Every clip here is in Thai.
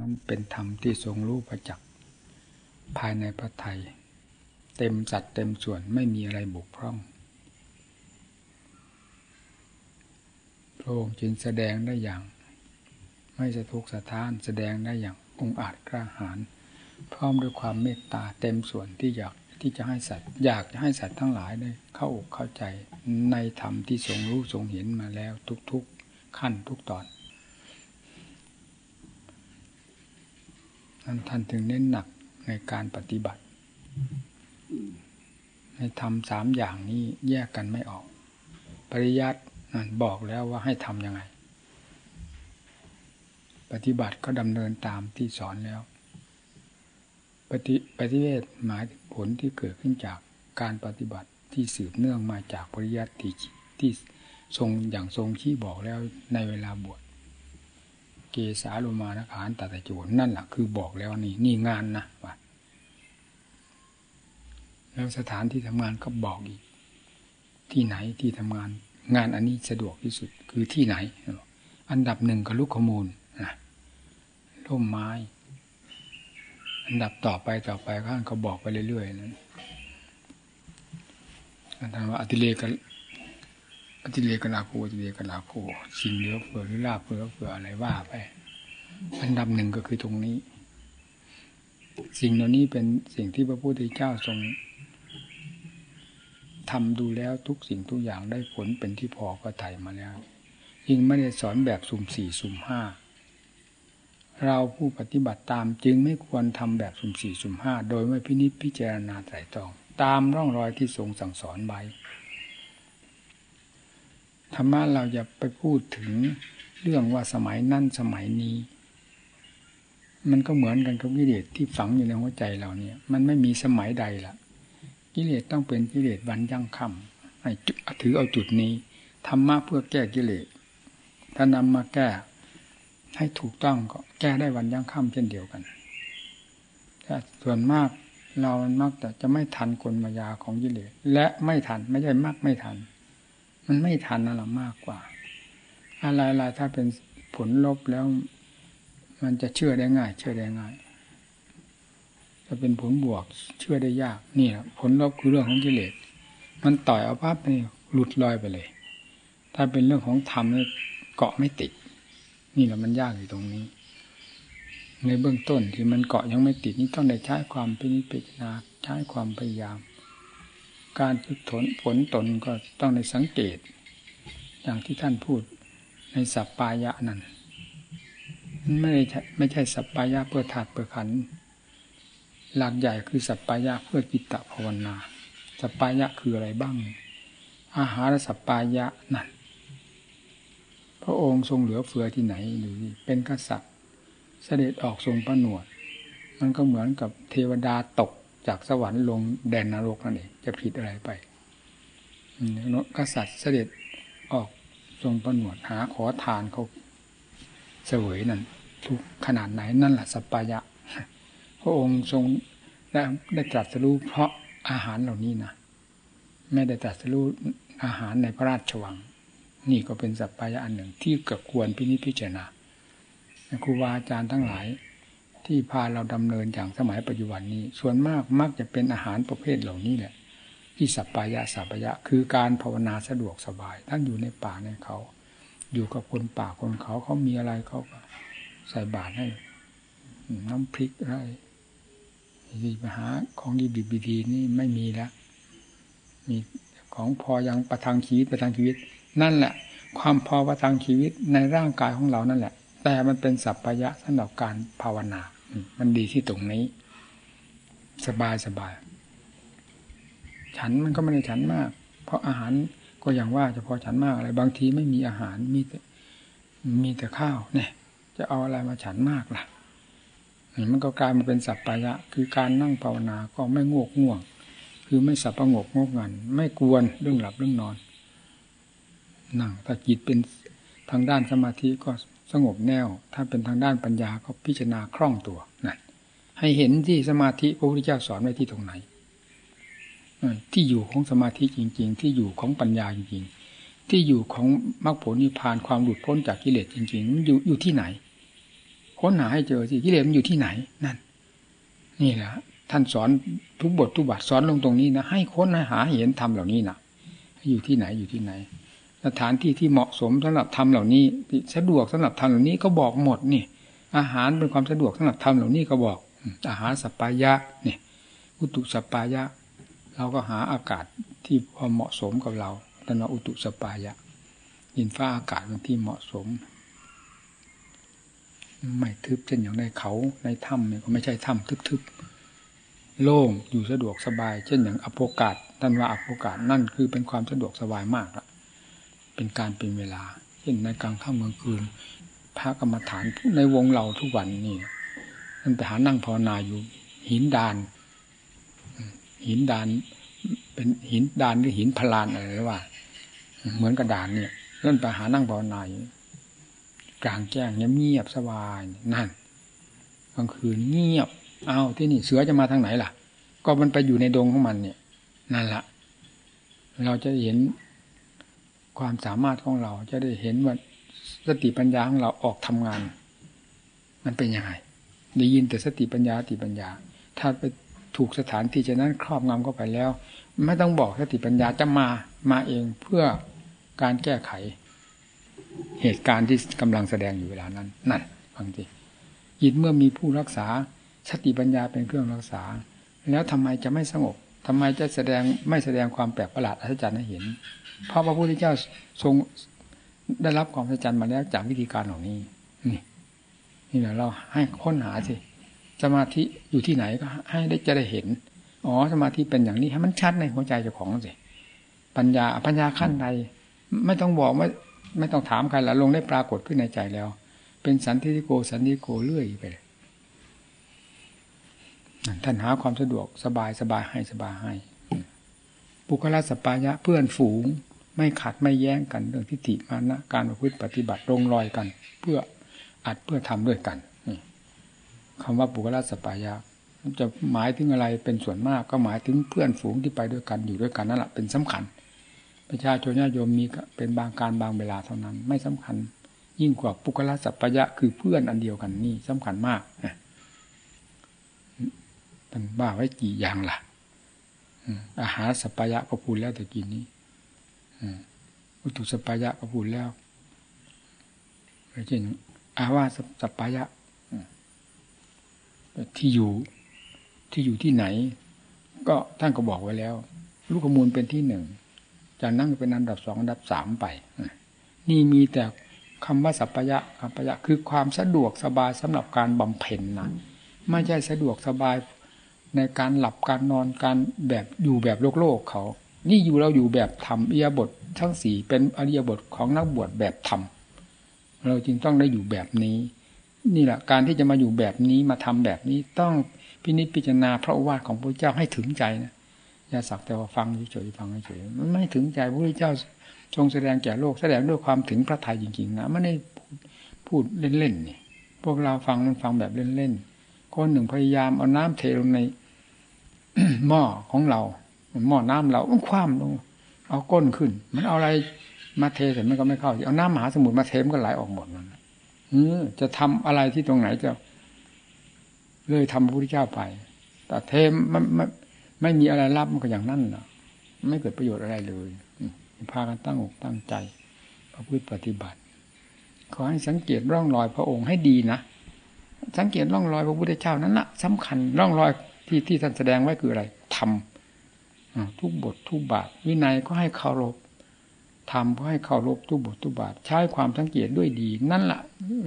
นั้นเป็นธรรมที่ทรงรู้ประจักษ์ภายในพระไทย เต็มจัดเต็มส่วนไม่มีอะไรบุกพร่องพระองค์จึงแสดงได้อย่าง ไม่สะทุกสะท้านแสดงได้อย่างองอาจกล้าหาญพร้อมด้วยความเมตตาเต็มส่วนที่อยากที่จะให้สัตว์อยากจะให้สัตว์ทั้งหลายได้เข้าอกเข้าใจในธรรมที่ทรงรู้ทรงเห็นมาแล้วทุกๆขั้นทุกตอนั้นท่านถึงเน้นหนักในการปฏิบัติในทำสามอย่างนี้แยกกันไม่ออก ปริยัตินั่นบอกแล้วว่าให้ทำยังไง ปฏิบัติก็ดำเนินตามที่สอนแล้ว ปฏิปฏิเวทหมายผลที่เกิดขึ้นจากการปฏิบัติที่สืบเนื่องมาจากปริยัติที่ที่ทรงอย่างทรงที่บอกแล้วในเวลาบวช เกสาโลมานขานตัตโจนนั่นแหละคือบอกแล้วนี่นี่งานนะว่าแล้วสถานที่ทำงานก็บอกอีก ที่ไหนที่ทำงาน งานอันนี้สะดวกที่สุดคือที่ไหน อันดับหนึ่งก็ลูกขมูลนะร่มไม้ อันดับต่อไปต่อไปข้างเขาบอกไปเรื่อยๆนั้นอันนั้นว่าอติเลก นอติเลกลาโภอติเลกลาโภสิ่งเหลือเฟือหรือลาเหลือเฟืออะไรว่าไปอันดับหนึ่งก็คือตรงนี้ สิ่งเหล่านี้เป็นสิ่งที่พระพุทธเจ้าทรงทำดูแล้วทุกสิ่งทุกอย่างได้ผลเป็นที่พอก็ไถ่มาแล้ว ยิ่งไม่ได้สอนแบบสุ่มสี่สุ่มห้าเราผู้ปฏิบัติตามจึงไม่ควรทำแบบสุ่มสี่สุ่มห้าโดยไม่พินิจพิจารณาไตรตรอง ตามร่องรอยที่ทรงสั่งสอนไว้ ธรรมะเราอย่าไปพูดถึงเรื่องว่าสมัยนั่นสมัยนี้ มันก็เหมือนกันกับกิเลสที่ฝังอยู่ในหัวใจเราเนี่ย มันไม่มีสมัยใดละกิเลสต้องเป็นกิเลสวันยั่งคำให้ถือเอาจุดนี้ธรรมะเพื่อแก้กิเลสถ้านำมาแก้ ให้ถูกต้องก็แก้ได้วันยั่งค่ำเช่นเดียวกันแต่ส่วนมากเรามันมักแต่จะไม่ทันกลมายาของกิเลสและไม่ทันไม่ใช่มากไม่ทัน มันไม่ทันนั่นหละมากกว่า อะไรๆถ้าเป็นผลลบแล้ว มันจะเชื่อได้ง่าย เชื่อได้ง่ายจะเป็นผลบวก เชื่อได้ยากนี่แหละผลลบคือเรื่องของกิเลสมันต่อยเอาภาพนี่หลุดลอยไปเลย ถ้าเป็นเรื่องของธรรมนี่เกาะไม่ติด นี่แหละมันยากอยู่ตรงนี้ ในเบื้องต้นที่มันเกาะยังไม่ติดนี่ต้องได้ใช้ความพิจพิจารณาใช้ความพยายาม การฝึกนผลตนก็ต้องในสังเกต อย่างที่ท่านพูดในสัปปายะนั่นไม่ใช่ไม่ใช่สัปปายะเพื่อถาดเพื่อขัน หลักใหญ่คือสัปปายะเพื่อจิตตภาวนา สัปปายะคืออะไรบ้าง อาหารสัปปายะนั่น พระองค์ทรงเหลือเฟือที่ไหนดูเป็นกษัตริย์ เสด็จออกทรงประหนวด มันก็เหมือนกับเทวดาตก จากสวรรค์ลงแดนนรกนั่นเองจะผิดอะไรไปกษัตริย์เสด็จออกทรงประหนวดหาขอทานเขาเสวยนั่นทุกขนาดไหนนั่นแหละสัปปายะ พระองค์ทรงได้ได้ตรัสรู้เพราะอาหารเหล่านี้นะไม่ได้ตรัสรู้อาหารในพระราชวัง นี่ก็เป็นสัพพายะอันหนึ่งที่เกิดควรพินิจพิจารณาครูบาอาจารย์ทั้งหลาย ที่พาเราดำเนินอย่างสมัยปัจจุบันนี้ ส่วนมากมักจะเป็นอาหารประเภทเหล่านี้แหละ ที่สัพพายะสัพพายะ คือการภาวนาสะดวกสบายท่านอยู่ในป่าในเขา อยู่กับคนป่าคนเขาเขามีอะไรเขาก็ใส่บาตรให้ น้ำพริกอะไรมีปัญหาของดีดีดีนี่ไม่มีแล้วมีของพอยังประทังชีวิตประทังชีวิต นั่นแหละ ความพอประทังชีวิตในร่างกายของเรานั่นแหละ แต่มันเป็นสัพพยะสำหรับการภาวนา มันดีที่ตรงนี้ สบายสบาย ฉันมันก็ไม่ได้ฉันมาก เพราะอาหารก็อย่างว่าจะพอฉันมากอะไร บางทีไม่มีอาหารมีแต่มีแต่ข้าวเนี่ย จะเอาอะไรมาฉันมากล่ะมันก็กลายมาเป็นสัพพายะ คือการนั่งภาวนาก็ไม่งกง่วง คือไม่สับประงกงกงัน ไม่กวนเรื่องหลับเรื่องนอนนั่งถ้าจิตเป็นทางด้านสมาธิก็ สงบแน่ว ถ้าเป็นทางด้านปัญญาก็พิจารณาคล่องตัวนั่นให้เห็นที่สมาธิพระพุทธเจ้าสอนไว้ที่ตรงไหนที่อยู่ของสมาธิจริง ๆ ที่อยู่ของปัญญาจริงๆ ที่อยู่ของมรรคผลนิพพานความหลุดพ้นจากกิเลสจริงๆมันอยู่อยู่ที่ไหนค้นหาให้เจอสิกิเลสมันอยู่ที่ไหนนั่น นี่แหละท่านสอนทุกบททุกบาทสอนลงตรงนี้นะให้ค้นให้หาเห็นธรรมเหล่านี้นะอยู่ที่ไหนอยู่ที่ไหน สถานที่ที่เหมาะสมสำหรับทำเหล่านี้ สะดวกสำหรับทำเหล่านี้ก็บอกหมดนี่ อาหารเป็นความสะดวกสำหรับทำเหล่านี้ก็บอก อาหารสปายะเนี่ยอุตุสปายะ เราก็หาอากาศที่พอเหมาะสมกับเราตนอุตุสปายะยินฟ้าอากาศที่เหมาะสมไม่ทึบเช่นอย่างในเขาในถ้ำเนี่ยก็ไม่ใช่ถ้ำทึบๆโล่งอยู่สะดวกสบาย เช่นอย่างอโภกาศท่านว่าอโภกาศนั่นคือเป็นความสะดวกสบายมากละ เป็นการเป็นเวลาเช่นในกลางค่ำกลางคืนพระกรรมฐานในวงเราทุกวันนี่มันไปหานั่งภาวนาอยู่ หินดาน หินดาน เป็นหินดานหรือหินพลานอะไรหรือว่า เหมือนกระดานเนี่ยนั่นไปหานั่งภาวนาอยู่กลางแจ้งเงียบสบายนั่นกลางคืนเงียบอ้าวที่นี่เสือจะมาทางไหนล่ะ ก็มันไปอยู่ในดงของมันเนี่ย นั่นละเราจะเห็น ความสามารถของเราจะได้เห็นว่าสติปัญญาของเราออกทำงาน มันเป็นยังไงได้ยินแต่สติปัญญาสติปัญญา ถ้าไปถูกสถานที่จะนั้นครอบงำเข้าไปแล้ว ไม่ต้องบอกสติปัญญาจะมามาเองเพื่อการแก้ไข เหตุการณ์ที่กำลังแสดงอยู่เวลานั้นนั่นฟังสิยินเมื่อมีผู้รักษาสติปัญญาเป็นเครื่องรักษา แล้วทำไมจะไม่สงบทำไมจะแสดงไม่แสดงความแปลกประหลาดอัศจรรย์ให้เห็น เพราะพระพุทธเจ้าทรงได้รับความอัศจรรย์มาแล้วจากวิธีการเหล่านี้ นี่นี่แหละเราให้ค้นหาสิสมาธิอยู่ที่ไหนก็ให้ได้จะได้เห็น อ๋อสมาธิเป็นอย่างนี้ให้มันชัดในหัวใจเจ้าของสิปัญญาปัญญาขั้นใดไม่ต้องบอกไม่ไม่ต้องถามใครละลงได้ปรากฏขึ้นในใจแล้ว เป็นสันติโกสันติโกเรื่อยไปท่านหาความสะดวกสบายสบายให้สบายให้ ปุคละสปายะเพื่อนฝูง ไม่ขัดไม่แย้งกันเรื่องทิฏฐิมานะการประพฤติปฏิบัติลงรอยกัน เพื่ออัดเพื่อทำด้วยกันคำว่าปุคละสปายะจะหมายถึงอะไรเป็นส่วนมากก็หมายถึงเพื่อนฝูงที่ไปด้วยกันอยู่ด้วยกันนั่นแหละเป็นสำคัญ ประชาชนญาติโยมมีเป็นบางการบางเวลาเท่านั้น ไม่สำคัญ ยิ่งกว่าปุคละสัพพยะคือเพื่อนอันเดียวกันนี่สำคัญมากนะมันบ้าไว้กี่อย่างล่ะอาหารสัพยะก็พูดแล้วแต่กินนี้ อุตุสัพยะก็พูดแล้วเช่นอาวาสัพยะที่อยู่ที่อยู่ที่ไหน ก็ท่านก็บอกไว้แล้ว ลูกขมูลเป็นที่หนึ่งจากนั้นเป็นอันดับสองอันดับสามไปนี่มีแต่คำว่าสัพยะสัพยะคือความสะดวกสบายสำหรับการบำเพ็ญนะไม่ใช่สะดวกสบายในการหลับการนอนการแบบอยู่แบบโลกโลกเขา นี่อยู่เราอยู่แบบธรรมเอียบททั้งสี่เป็นอริยบทของนักบวชแบบธรรมเราจึงต้องได้อยู่แบบนี้ นี่แหละการที่จะมาอยู่แบบนี้มาทำแบบนี้ต้องพินิจพิจารณาพระวาทของพระเจ้าให้ถึงใจนะอย่าสักแต่ว่าฟังเฉยๆฟังเฉยๆมันไม่ถึงใจพระเจ้าทรงแสดงแก่โลกแสดงด้วยความถึงพระทัยจริงๆนะไม่ได้พูดเล่นๆนี่พวกเราฟังมันฟังแบบเล่นๆคนหนึ่งพยายามเอาน้ำเทลงในหม้อของเรา หม้อน้ำเราคว่ำลง เอาก้นขึ้น มันเอาอะไรมาเทแต่มันก็ไม่เข้าเอาน้ำมหาสมุทรมาเทมันก็ไหลออกหมดมันจะทำอะไรที่ตรงไหนจะ เลยทำพระพุทธเจ้าไป แต่เทมมันไม่ไม่มีอะไรรับมันก็อย่างนั้นนะไม่เกิดประโยชน์อะไรเลยพากันตั้งอกตั้งใจพระพุทธปฏิบัติ ขอให้สังเกตร่องรอยพระองค์ให้ดีนะสังเกตร่องรอยพระพุทธเจ้านั้นละสำคัญร่องรอยที่ที่ท่านแสดงไว้คืออะไรทำ ทุกบททุกบาท วินัยก็ให้เคารพทำก็ให้เคารพทุกบททุกบาท ใช้ความสังเกตด้วยดี นั่นแหละ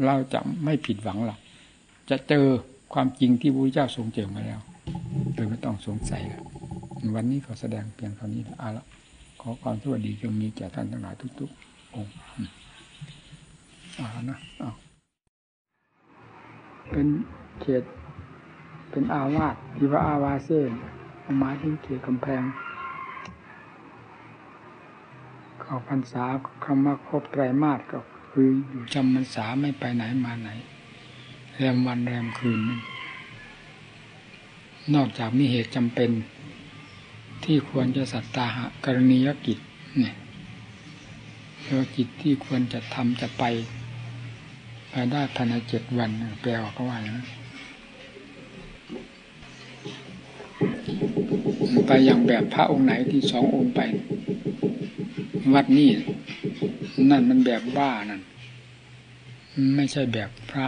เราจะไม่ผิดหวังล่ะ จะเจอความจริงที่พระพุทธเจ้าทรงเจอมาแล้วโดยไม่ต้องสงสัยล้ววันนี้ขาแสดงเพียงเท่านี้เอาละขอความสวัสดีจงมีแก่ท่านทั้งหลายทุกๆ องค์เอาละนะเอาเป็นเขตเป็นอาวาสที่ว่าอาวาเซ่ หมายถึงเขตกำแพงเข้าพรรษาคำว่าครบไตรมาสก็คืออยู่จำพรรษาไม่ไปไหนมาไหน แรมวันแรมคืน นอกจากมีเหตุจำเป็น ที่ควรจะสัตตาหะกรณียกิจเนี่ยแล้วกิจที่ควรจะทำจะไปไปได้ภายในเจ็ดวันแปลว่าก็ว่าอย่างนั้น ไปอย่างแบบพระองค์ไหนที่สององค์ไป วัดนี่นั่นมันแบบบ้านั่นไม่ใช่แบบพระ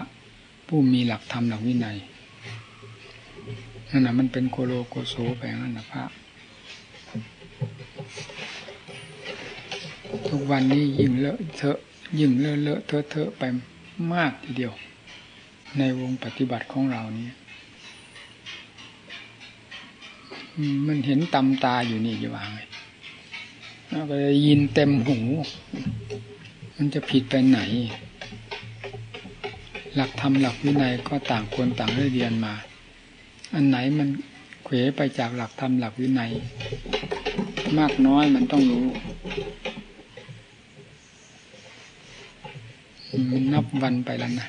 ผู้มีหลักธรรมหลักวินัยนั่นนะมันเป็นโคโลโกโซไปนั่นนะพระ ทุกวันนี้ยิ่งเลอะเทอะยิ่งเลอะเลอะเทอะเทอะไปมากทีเดียว ในวงปฏิบัติของเรานี้ มันเห็นตำตาอยู่นี่จะว่าไงไปยินเต็มหู มันจะผิดไปไหน หลักธรรมหลักวินัยก็ต่างคนต่างได้เรียนมา อันไหนมันเขวไปจากหลักธรรมหลักวินัย มากน้อยมันต้องรู้มันนับวันไปแล้วนะ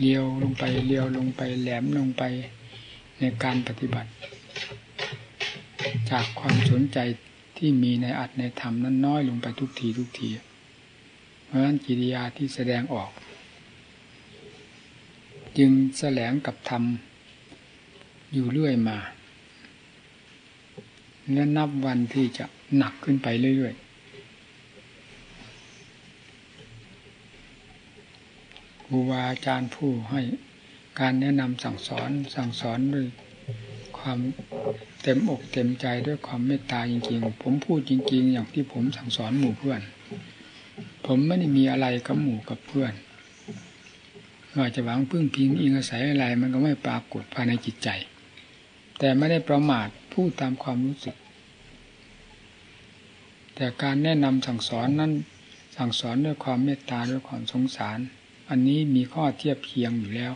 เลี้ยวลงไปเลี้ยวลงไปแหลมลงไป ในการปฏิบัติ จากความสนใจที่มีในอัดในธรรมนั้นน้อยลงไปทุกทีทุกที เพราะฉะนั้นกิริยาที่แสดงออก จึงแสลงกับธรรมอยู่เรื่อยมาและนับวันที่จะหนักขึ้นไปเรื่อยๆครูบาอาจารย์ผู้ให้ การแนะนำสั่งสอนสั่งสอนด้วยความเต็มอกเต็มใจด้วยความเมตตาจริงๆ ผมพูดจริง ๆ อย่างที่ผมสั่งสอนหมู่เพื่อน ผมไม่ได้มีอะไรกับหมู่กับเพื่อนว่าจะหวังพึ่งพิงอิงอาศัยอะไรมันก็ไม่ปรากฏภายในจิตใจ แต่ไม่ได้ประมาทพูดตามความรู้สึก แต่การแนะนำสั่งสอนนั้นสั่งสอนด้วยความเมตตาด้วยความสงสาร อันนี้มีข้อเทียบเคียงอยู่แล้ว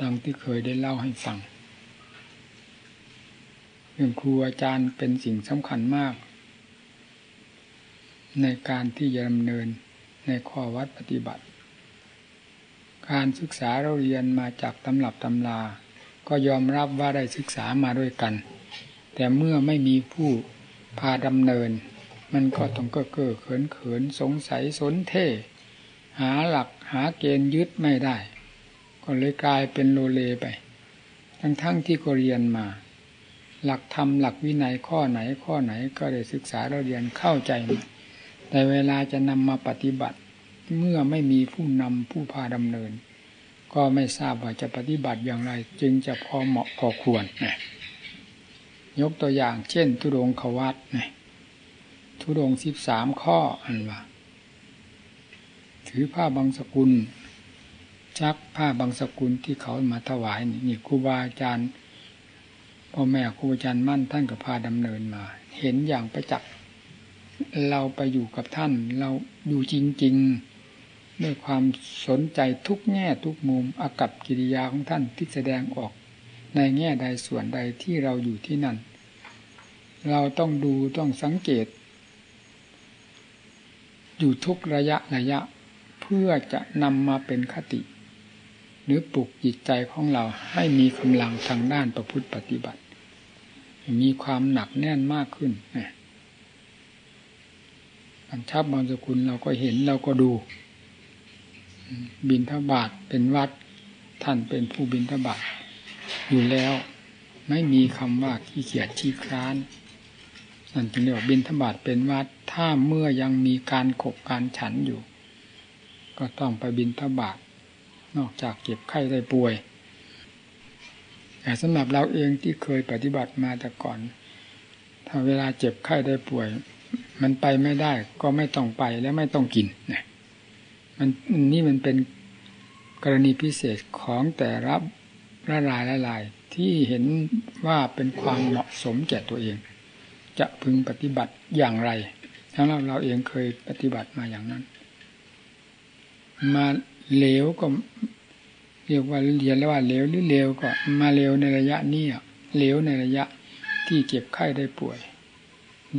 ดังที่เคยได้เล่าให้ฟังเรื่องครูอาจารย์เป็นสิ่งสำคัญมาก ในการที่จะดำเนินในข้อวัดปฏิบัติ การศึกษาเราเรียนมาจากตำรับตำลา ก็ยอมรับว่าได้ศึกษามาด้วยกัน แต่เมื่อไม่มีผู้พาดำเนิน มันก็ต้องเก้อเก้อเขินเขินสงสัยสนเท่ หาหลักหาเกณฑ์ยึดไม่ได้ ก็เลยกลายเป็นโลเลไป ทั้งๆทที่ก็เรียนมา หลักธรรมหลักวินัยข้อไหนข้อไหนก็ได้ศึกษาเราเรียนเข้าใจมาแต่เวลาจะนำมาปฏิบัติ เมื่อไม่มีผู้นำผู้พาดำเนิน ก็ไม่ทราบว่าจะปฏิบัติอย่างไร จึงจะพอเหมาะพอควรนะยกตัวอย่างเช่น ทุดงขวัตนะทุดงสิบสามข้ออันว่า ถือผ้าบางสกุล ชักผ้าบางสกุลที่เขามาถวายนี่ครูบาอาจารย์พ่อแม่ครูอาจารย์มั่นท่านก็พาดำเนินมา เห็นอย่างประจักษ์เราไปอยู่กับท่าน เราอยู่จริง ๆ ด้วยความสนใจทุกแง่ทุกมุมอากับกิริยาของท่านที่แสดงออกในแง่ใดส่วนใดที่เราอยู่ที่นั่น เราต้องดูต้องสังเกต อยู่ทุกระยะระยะ เพื่อจะนำมาเป็นคติ หรือปลุกจิตใจของเราให้มีกำลังทางด้านประพฤติปฏิบัติ มีความหนักแน่นมากขึ้นอันชับบางสกุลเราก็เห็นเราก็ดู บินทบาทเป็นวัด ท่านเป็นผู้บินทบาทอยู่แล้วไม่มีคำว่าขี้เกียจชี้คร้านนั่นจึงเรียกว่าบินทบาทเป็นวัด ถ้าเมื่อยังมีการขบการฉันอยู่ ก็ต้องไปบินทบาท นอกจากเก็บไข้ได้ป่วย แต่สำหรับเราเองที่เคยปฏิบัติมาแต่ก่อน ถ้าเวลาเจ็บไข้ได้ป่วย มันไปไม่ได้ก็ไม่ต้องไปและไม่ต้องกินนะมันนี่มันเป็นกรณีพิเศษของแต่รับละลายละลายที่เห็นว่าเป็นความเหมาะสมแก่ตัวเอง จะพึงปฏิบัติอย่างไรทั้งเราเราเองเคยปฏิบัติมาอย่างนั้น มา เหลวก็เรียกว่าเรียนแล้วว่าเหลวหรือเลวก็มาเลวในระยะนี้เหลวในระยะที่เจ็บไข้ได้ป่วย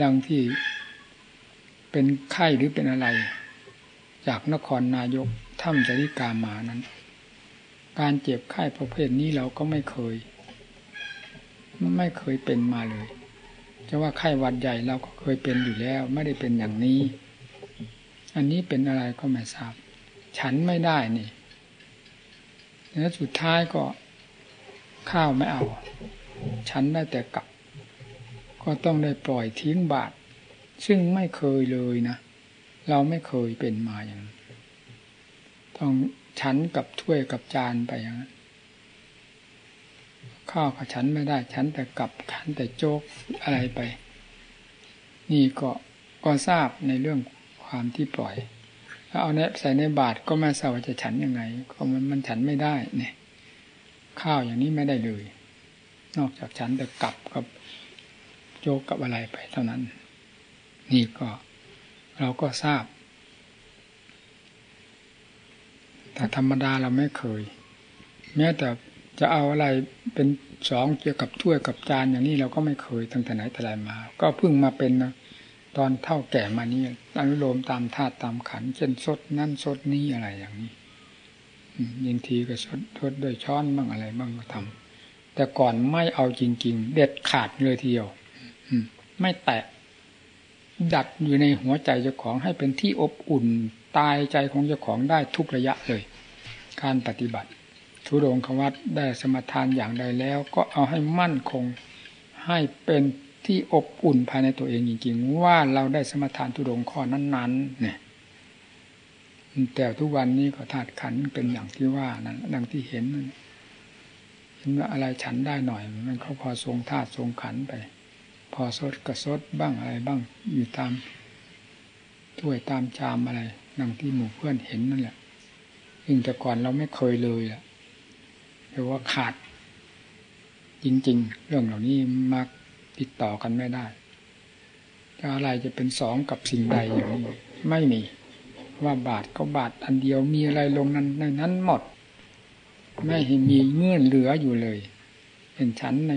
ดังที่เป็นไข้หรือเป็นอะไร จากนครนายกถ้ำจริกามานั้น การเจ็บไข้ประเภทนี้เราก็ไม่เคย ไม่เคยเป็นมาเลยจะว่าไข้หวัดใหญ่เราก็เคยเป็นอยู่แล้ว ไม่ได้เป็นอย่างนี้ อันนี้เป็นอะไรก็ไม่ทราบ ฉันไม่ได้นี่แล้วสุดท้ายก็ข้าวไม่เอา ฉันได้แต่กลับ ก็ต้องได้ปล่อยทิ้งบาท ซึ่งไม่เคยเลยนะ เราไม่เคยเป็นมาอย่างนั้นต้องฉันกับถ้วยกับจานไปอย่างนั้นข้าวกับฉันไม่ได้ ฉันแต่กับฉันแต่โจ๊กอะไรไป นี่ก็ก็ทราบในเรื่องความที่ปล่อย แล้วเอาเนี้ยใส่ในบาตรก็ไม่ทราบว่าจะฉันยังไงก็มันมันฉันไม่ได้เนี่ย ข้าวอย่างนี้ไม่ได้เลย นอกจากฉันแต่กลับกับโจกกับอะไรไปเท่านั้น นี่ก็เราก็ทราบแต่ธรรมดาเราไม่เคย แม้แต่จะเอาอะไรเป็นสองเกี่ยวกับถ้วยกับจานอย่างนี้เราก็ไม่เคยตั้งแต่ไหนแต่ไรมา ก็เพิ่งมาเป็นนะ ตอนเท่าแก่มานี้อนุโลมตามธาตุตามขันเช่นสดนั่นสดนี้อะไรอย่างนี้ยิงทีก็สดทดด้วยช้อนบ้างอะไรบ้างก็ทำแต่ก่อนไม่เอาจริง ๆ เด็ดขาดเลยทีเดียวไม่แตะดัดอยู่ในหัวใจเจ้าของให้เป็นที่อบอุ่นตายใจของเจ้าของได้ทุกระยะเลย การปฏิบัติ ทุดงควัตได้สมทานอย่างใดแล้ว ก็เอาให้มั่นคงให้เป็น ที่อบอุ่นภายในตัวเองจริงๆ ว่าเราได้สมทานทุดงข้อนั้นๆเนี่ยแต่ทุกวันนี้ก็ธาตุขันเป็นอย่างที่ว่านั้นดังที่เห็นเห็นว่าอะไรฉันได้หน่อย มันก็พอทรงธาตุทรงขันไป พอสดกระสดบ้างอะไรบ้างอยู่ตามถ้วยตามชามอะไรดังที่หมู่เพื่อนเห็นนั่นแหละยิ่งแต่ก่อนเราไม่เคยเลยแหละเรียกว่าขาด จริง ๆ เรื่องเหล่านี้มา ติดต่อกันไม่ได้จะอะไรจะเป็นสองกับสิ่งใดอย่างนี้ไม่มี ว่าบาทก็บาทอันเดียวมีอะไรลงนั้นในนั้นหมด ไม่เห็นมีเงื่อนเหลืออยู่เลย เห็นฉันใน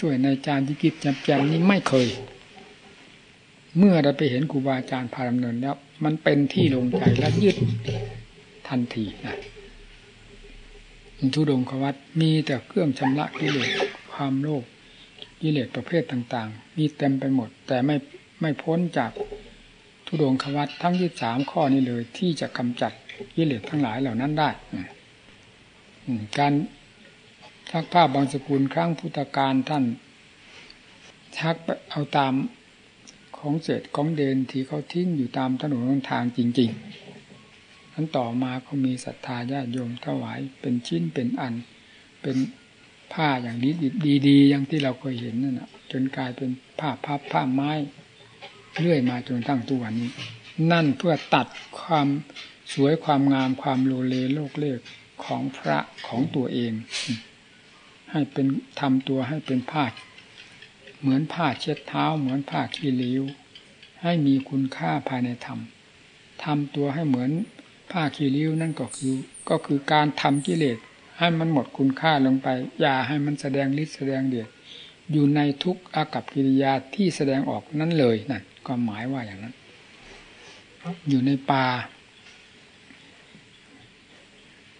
ช่วยในจานที่กิบจำแจมนี้ไม่เคย เมื่อเราไปเห็นครูบาอาจารย์พาดำเนินแล้ว มันเป็นที่ลงใจและยึดทันทีนะทุดงควัตมีแต่เครื่องชำระกิเลสความโลภ กิเลสประเภทต่างๆ มีเต็มไปหมด แต่ไม่ไม่พ้นจากทุดงควัตทั้งยี่สามข้อนี้เลยที่จะกำจัดกิเลสทั้งหลายเหล่านั้นได้การชักผ้าบางสกุลครั้งพุทธการท่านชักเอาตามของเศษของเดนที่เขาทิ้งอยู่ตามถนนทางจริงๆนั้นต่อมาก็มีศรัทธาญาติโยมถวายเป็นชิ้นเป็นอัน เป็น ผ้าอย่างนี้ดีๆอย่างที่เราเคยเห็นนั่นนะจนกลายเป็นผ้าพับผ้าไม้เรื่อยมาจนตั้งตัวนี้ นั่นเพื่อตัดความสวยความงามความโลเลโลกเล็กของพระของตัวเอง ให้เป็นทำตัวให้เป็นผ้าเหมือนผ้าเช็ดเท้า เหมือนผ้าขี้ริ้ว ให้มีคุณค่าภายในธรรมทำตัวให้เหมือนผ้าขี้ริ้วนั่นก็คือก็คือการทำกิเลส ให้มันหมดคุณค่าลงไป อย่าให้มันแสดงฤทธิ์แสดงเดชอยู่ในทุกอากับกิริยาที่แสดงออกนั้นเลยนั่นก็หมายว่าอย่างนั้น อยู่ในป่า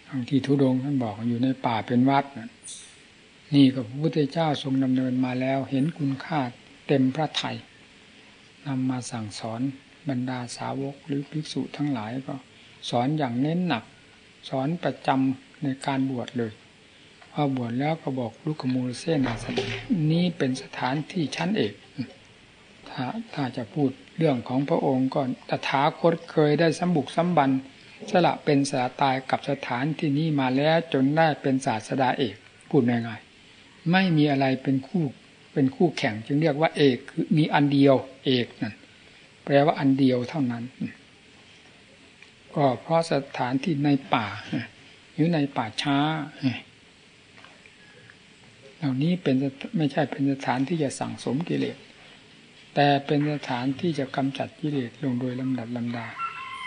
ทางทีทุดงท่านบอกอยู่ในป่าเป็นวัดนี่ก็พระพุทธเจ้าทรงดำเนินมาแล้ว เห็นคุณค่าเต็มพระไทยนำมาสั่งสอนบรรดาสาวกหรือภิกษุทั้งหลายก็ สอนอย่างเน้นหนัก สอนประจำ ในการบวชเลยพอบวชแล้วก็บอกลูกขมูลเส้นาสนนี้เป็นสถานที่ชั้นเอกถ้าถ้าจะพูดเรื่องของพระองค์ก่อนตถาคตเคยได้สมบุกสมบันสละเป็นสาตายกับสถานที่นี้มาแล้วจนได้เป็นศาสดาเอกพูดง่ายๆไม่มีอะไรเป็นคู่เป็นคู่แข่งจึงเรียกว่าเอกคือมีอันเดียวเอกนั่นแปลว่าอันเดียวเท่านั้น ก็เพราะสถานที่ในป่า รือในป่าช้า เหล่านี้เป็นไม่ใช่เป็นสถานที่จะสั่งสมกิเลส แต่เป็นสถานที่จะกำจัดกิเลสลงโดยลำดับลำดา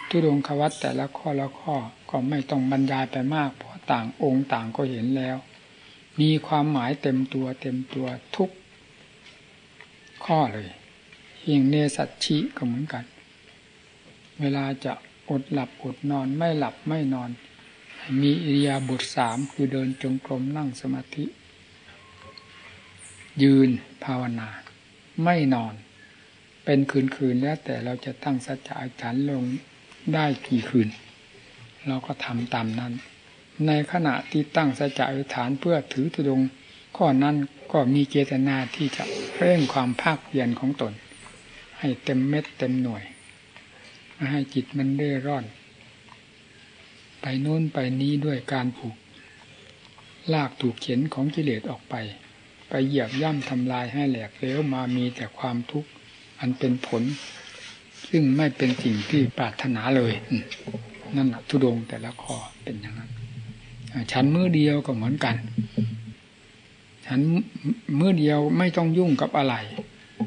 ทุดงควัตแต่ละข้อละข้อก็ไม่ต้องบรรยายไปมาก เพราะต่างองค์ต่างก็เห็นแล้ว มีความหมายเต็มตัวเต็มตัวทุกข้อเลยยิงเนสัตชิก็เหมือนกัน เวลาจะอดหลับอดนอนไม่หลับไม่นอน มีอิริยาบถสามคือเดินจงกรมนั่งสมาธิ ยืนภาวนา ไม่นอน เป็นคืนๆแล้วแต่เราจะตั้งสัจจะอธิษฐานลงได้กี่คืน เราก็ทำตามนั้น ในขณะที่ตั้งสัจจะอฐานเพื่อถือตุดงข้อนั้นก็มีเจตนาที่จะเร่งความภาคเพียรของตน ให้เต็มเม็ดเต็มหน่วยม่ให้จิตมันเร่ร่อน ไปโน้นไปนี้ด้วยการผูก ลากถูกเข็นของกิเลสออกไป ไปเหยียบย่ำทำลายให้แหลกเลวมามีแต่ความทุกข์อันเป็นผล ซึ่งไม่เป็นสิ่งที่ปรารถนาเลย นั่นแหะทุดงแต่ละข้อเป็นอย่างนั้นฉันมือเดียวก็เหมือนกัน ฉันมือเดียวไม่ต้องยุ่งกับอะไร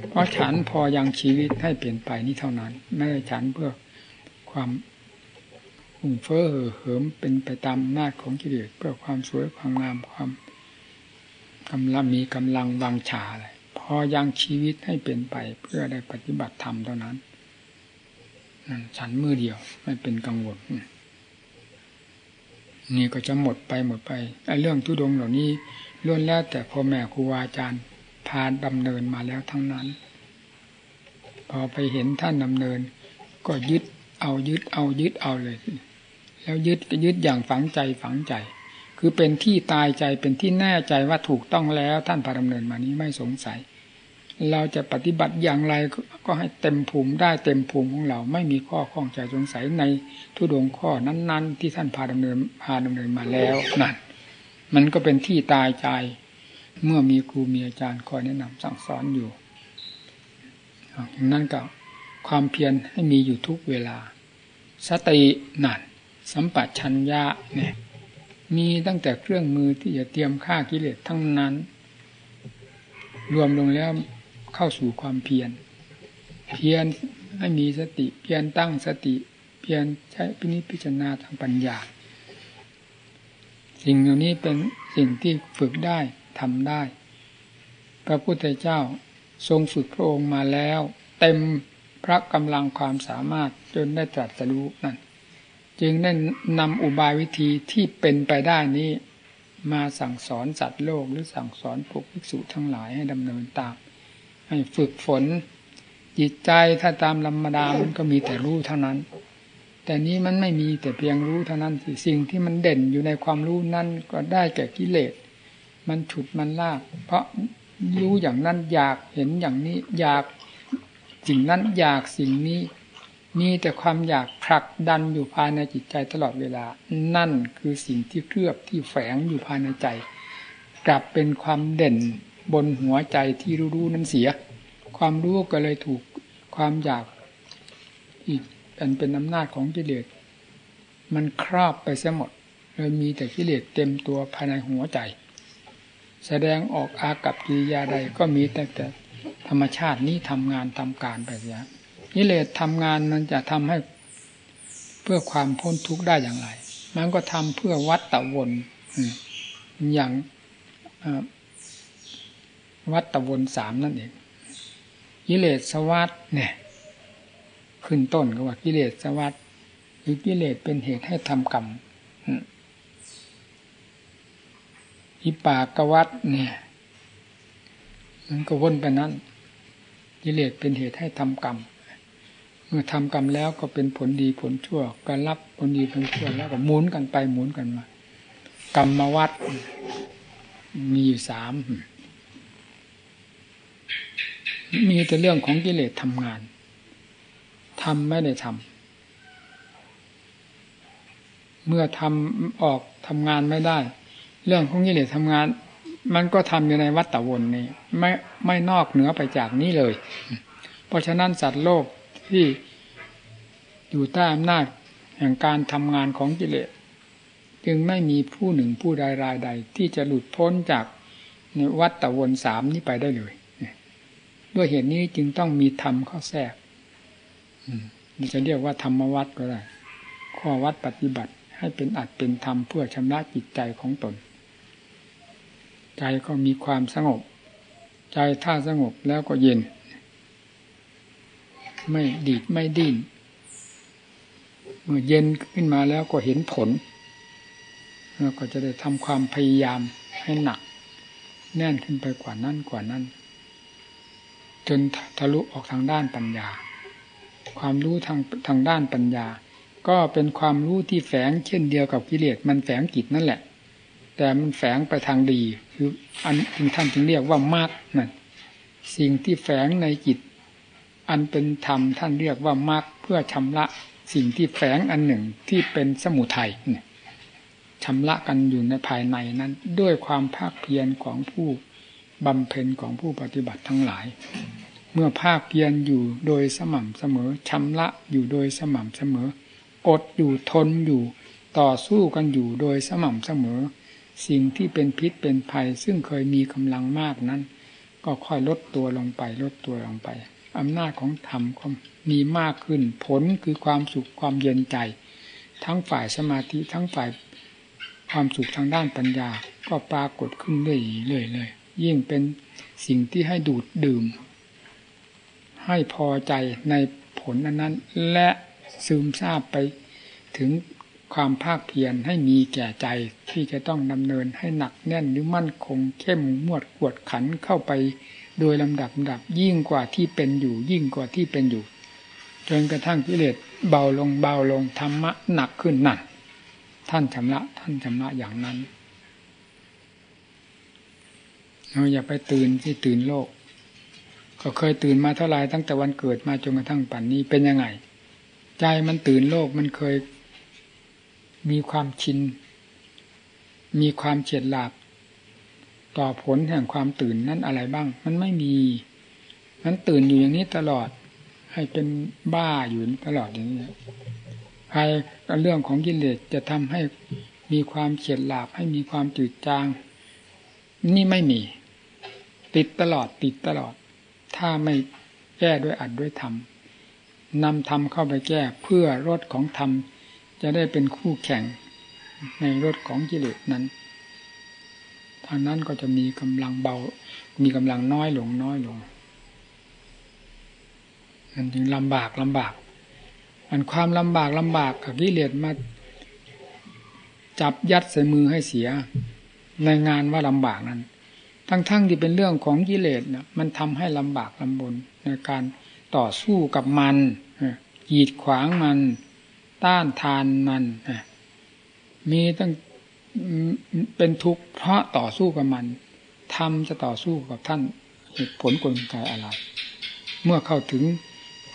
เพราะฉันพอยังชีวิตให้เปลี่ยนไปนี้เท่านั้น ไม่ได้ฉันเพื่อความ หุ่งเฟ้อเหอเหิมเป็นไปตามหน้าของกิเลสเพื่อความสวยความงามความกำลังมีกำลังวังชาอะไรพอยังชีวิตให้เป็นไปเพื่อได้ปฏิบัติธรรมเท่านั้นนั่นฉันมือเดียวไม่เป็นกังวลนี่ก็จะหมดไปหมดไปไอ้เรื่องทุดงเหล่านี้ล้วนแล้วแต่พ่อแม่ครูอาจารย์พาดำเนินมาแล้วทั้งนั้น พอไปเห็นท่านดำเนิน ก็ยึดเอายึดเอายึดเอาเลย แล้วยึดก็ยึดอย่างฝังใจฝังใจ คือเป็นที่ตายใจเป็นที่แน่ใจว่าถูกต้องแล้วท่านพาดำเนินมานี้ไม่สงสัย เราจะปฏิบัติอย่างไรก็ให้เต็มภูมิได้เต็มภูมิของเราไม่มีข้อข้องใจสงสัยในทุดงข้อนั้น ๆ ที่ท่านพาดำเนินพาดำเนินมาแล้วนั่นมันก็เป็นที่ตายใจ เมื่อมีครูมีอาจารย์คอยแนะนำสั่งสอนอยู่นั้นก็ความเพียรให้มีอยู่ทุกเวลา สตินั่น สัมปชัญญะเนี่ยมีตั้งแต่เครื่องมือที่จะเตรียมฆ่ากิเลสทั้งนั้น รวมลงแล้วเข้าสู่ความเพียร เพียรให้มีสติ เพียรตั้งสติ เพียรใช้พินิจพิจารณาทางปัญญา สิ่งเหล่านี้เป็นสิ่งที่ฝึกได้ทำได้ พระพุทธเจ้าทรงฝึกพระองค์มาแล้ว เต็มพระกำลังความสามารถจนได้ตรัสรู้นั่น จึงได้นำอุบายวิธีที่เป็นไปได้นี้ มาสั่งสอนสัตว์โลกหรือสั่งสอนพวกภิกษุทั้งหลายให้ดำเนินตาม ให้ฝึกฝน จิตใจถ้าตามธรรมดามันก็มีแต่รู้เท่านั้น แต่นี้มันไม่มีแต่เพียงรู้เท่านั้นสิ่งที่มันเด่นอยู่ในความรู้นั้นก็ได้แก่กิเลส มันฉุดมันลาก เพราะรู้อย่างนั้นอยากเห็นอย่างนี้อยากสิ่งนั้นอยากสิ่งนี้ มีแต่ความอยากผลักดันอยู่ภายในจิตใจตลอดเวลา นั่นคือสิ่งที่เคลือบที่แฝงอยู่ภายในใจ กลับเป็นความเด่นบนหัวใจที่รู้ๆนั้นเสีย ความรู้ก็เลยถูกความอยากอีกอันเป็นอำนาจของกิเลสมันครอบไปเสียหมดเลยมีแต่กิเลสเต็มตัวภายในหัวใจ แสดงออกอากับกิริยาใดก็มีแต่แต่ธรรมชาตินี้ทำงานทำการไปเสีย กิเลสทำงานมันจะทำให้เพื่อความพ้นทุกข์ได้อย่างไร มันก็ทำเพื่อวัดตะวนอย่างวัตะวนสามนั่นเองกิเลสวัตเนี่ย ขึ้นต้นก็ว่ากิเลสวัตหรือกิเลสเป็นเหตุให้ทำกรรมอิปากวัตเนี่ยมันก็วนไปนั้นกิเลสเป็นเหตุให้ทำกรรม มื่อทำกรรมแล้วก็เป็นผลดีผลชั่วก็รับผลดีผลชั่วแล้วก็หมุนกันไปหมุนกันมากรรมวัตมีอยู่สามมีแต่เรื่องของกิเลสทำงานทำไม่ได้ทำเมื่อทำออกทำงานไม่ได้ เรื่องของกิเลสทำงาน มันก็ทำอยู่ในวัฏฏวนนี้ ไม่ไม่นอกเหนือไปจากนี้เลย เพราะฉะนั้นสัตว์โลก ที่อยู่ใต้อำนาจแห่งการทำงานของกิเลส จึงไม่มีผู้หนึ่งผู้ใดรายใด ที่จะหลุดพ้นจากในวัฏฏวนสามนี้ไปได้เลย ด้วยเหตุนี้จึงต้องมีธรรมข้าแทรกจะเรียกว่าธรรมวัดก็ได้ ข้อวัดปฏิบัติให้เป็นอัดเป็นธรรมเพื่อชำระจิตใจของตน ใจก็มีความสงบ ใจถ้าสงบแล้วก็เย็น ไม่ดีดไม่ดิ้นเมื่อเย็นขึ้นมาแล้วก็เห็นผลแล้วก็จะได้ทำความพยายามให้หนัก แน่นขึ้นไปกว่านั้นกว่านั้น จนทะลุออกทางด้านปัญญา ความรู้ทางทางด้านปัญญา ก็เป็นความรู้ที่แฝงเช่นเดียวกับกิเลสมันแฝงจิตนั่นแหละ แต่มันแฝงไปทางดี คืออันที่ท่านจึงเรียกว่ามรรคนั่นสิ่งที่แฝงในจิต อันเป็นธรรมท่านเรียกว่ามรรคเพื่อชำระสิ่งที่แฝงอันหนึ่งที่เป็นสมุทัยเนี่ยชำระกันอยู่ในภายในนั้น ด้วยความภาคเพียรของผู้บำเพ็ญของผู้ปฏิบัติทั้งหลาย เมื่อภาคเพียรอยู่โดยสม่ำเสมอชำระอยู่โดยสม่ำเสมอ อดอยู่ทนอยู่ต่อสู้กันอยู่โดยสม่ำเสมอ สิ่งที่เป็นพิษเป็นภัย ซึ่งเคยมีกำลังมากนั้น ก็ค่อยลดตัวลงไปลดตัวลงไป อำนาจของธรรมก็มีมากขึ้น ผลคือความสุขความเย็นใจ ทั้งฝ่ายสมาธิทั้งฝ่ายความสุขทางด้านปัญญาก็ปรากฏขึ้นเรื่อยๆเลยยิ่งเป็นสิ่งที่ให้ดูดดื่ม ให้พอใจในผลนั้นและซึมซาบไปถึงความภาคเพียรให้มีแก่ใจที่จะต้องดำเนินให้หนักแน่นหรือมั่นคงเข้มงวดกวดขันเข้าไป โดยลำดับดับยิ่งกว่าที่เป็นอยู่ ยิ่งกว่าที่เป็นอยู่ จนกระทั่งกิเลสเบาลงเบาลงธรรมะหนักขึ้นนั่นท่านชำระท่านชำระอย่างนั้นเราอย่าไปตื่นที่ตื่นโลก ก็เคยตื่นมาเท่าไรตั้งแต่วันเกิดมาจนกระทั่งปัจนนี้เป็นยังไง ใจมันตื่นโลกมันเคยมีความชิน มีความเฉียดหลาบ ต่อผลแห่งความตื่นนั้นอะไรบ้าง มันไม่มีนั้นตื่นอยู่อย่างนี้ตลอด ให้เป็นบ้าอยู่ตลอดอย่างนี้ใครเรื่องของกิเลสจะทำให้มีความเฉียดหลาบให้มีความจืดจาง นี่ไม่มี ติดตลอดติดตลอด ถ้าไม่แก้ด้วยอัดด้วยธรรมนำธรรมเข้าไปแก้เพื่อรถของธรรมจะได้เป็นคู่แข่งในรถของกิเลสนั้น ทางนั้นก็จะมีกำลังเบา มีกำลังน้อยลงน้อยลงมันจึงลำบากลำบาก มันความลำบากลำบากกับกิเลสมาจับยัดใส่มือให้เสีย ในงานว่าลำบากนั้น ทั้งๆทที่เป็นเรื่องของกิเลสนะมันทำให้ลำบากลำบนในการต่อสู้กับมันกีดขวางมัน ต้านทานมันมีตั้ง เป็นทุกข์เพราะต่อสู้กับมันทำจะต่อสู้กับท่านเหตุผลกลไกอะไร เมื่อเข้าถึง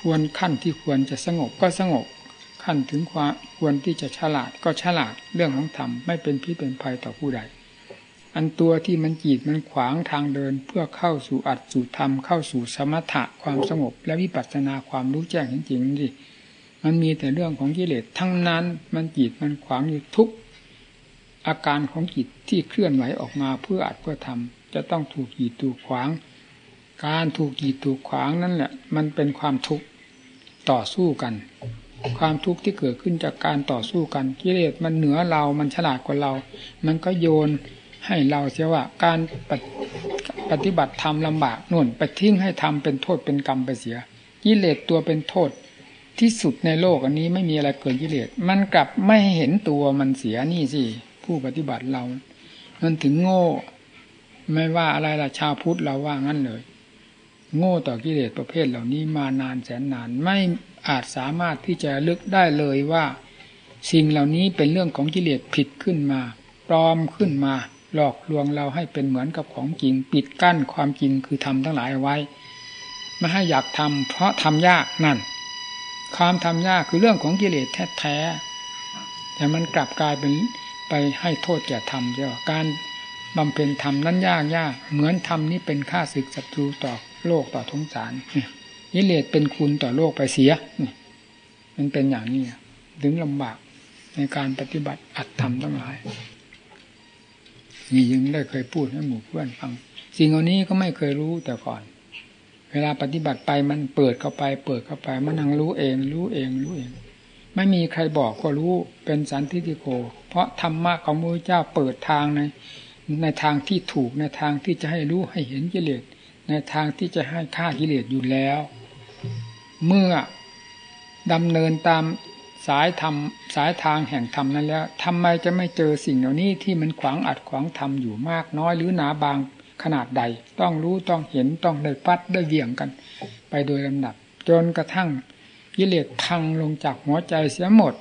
ควรขั้นที่ควรจะสงบก็สงบขั้นถึงความควรที่จะฉลาดก็ฉลาดเรื่องของธรรมไม่เป็นพิษเป็นภัยต่อผู้ใด อันตัวที่มันจีดมันขวางทางเดินเพื่อเข้าสู่อัดสู่ธรรมเข้าสู่สมถะความสงบ และวิปัสสนาความรู้แจ้งจริงๆนี่มันมีแต่เรื่องของกิเลสทั้งนั้นมันจีดมันขวางอยู่ทุก อาการของจิตที่เคลื่อนไหวออกมาเพื่ออัดเพื่อทำจะต้องถูกกีดถูกขวาง การถูกกีดถูกขวางนั่นแหละมันเป็นความทุกข์ต่อสู้กัน ความทุกข์ที่เกิดขึ้นจากการต่อสู้กันกิเลสมันเหนือเรามันฉลาดกว่าเรา มันก็โยนให้เราเสียว่าการปฏิบัติธรรมลำบากนุ่นไปทิ้งให้ทำเป็นโทษเป็นกรรมไปเสียกิเลสตัวเป็นโทษที่สุดในโลกอันนี้ไม่มีอะไรเกินกิเลส มันกลับไม่เห็นตัวมันเสียนี่สิ ผู้ปฏิบัติเรามันถึงโง่ ไม่ว่าอะไรล่ะชาวพุทธเราว่างั้นเลย โง่ต่อกิเลสประเภทเหล่านี้มานานแสนนานไม่อาจสามารถที่จะลึกได้เลยว่า สิ่งเหล่านี้เป็นเรื่องของกิเลสผิดขึ้นมาปลอมขึ้นมาหลอกลวงเราให้เป็นเหมือนกับของจริง ปิดกั้นความจริงคือทำทั้งหลายไว้ไม่ให้อยากทำเพราะทำยากนั่น ความทำยากคือเรื่องของกิเลสแท้ๆแต่มันกลับกลายเป็น ไปให้โทษแก่ธรรมเจ้าการบำเพ็ญธรรมนั้นยากยากเหมือนธรรมนี้เป็นค่าศึกศัตรูต่อโลกต่อทงสารนิเลศเป็นคุณต่อโลกไปเสียมันเป็นอย่างนี้ถึงลำบากในการปฏิบัติอัดธรรมทั้งหลายนี่ยังได้เคยพูดให้หมู่เพื่อนฟังสิ่งเหล่านี้ก็ไม่เคยรู้แต่ก่อน เวลาปฏิบัติไปมันเปิดเข้าไป เปิดเข้าไป มันนั่งรู้เอง รู้เองรู้เอง ไม่มีใครบอกก็รู้เป็นสันทิฏฐิโก เพราะธรรมะของพระเจ้าเปิดทางในในทางที่ถูกในทางที่จะให้รู้ให้เห็นกิเลสในทางที่จะให้ฆ่ากิเลสอยู่แล้ว เมื่อดำเนินตามสายธรรมสายทางแห่งธรรมนั้นแล้วทำไมจะไม่เจอสิ่งเหล่านี้ที่มันขวางอัดขวางธรรมอยู่มากน้อยหรือหนาบางขนาดใด ต้องรู้ต้องเห็นต้องได้ฟัดได้เวี่ยงกัน ไปโดยลำดับ จนกระทั่ง กิเลสพังลงจากหัวใจเสียหมด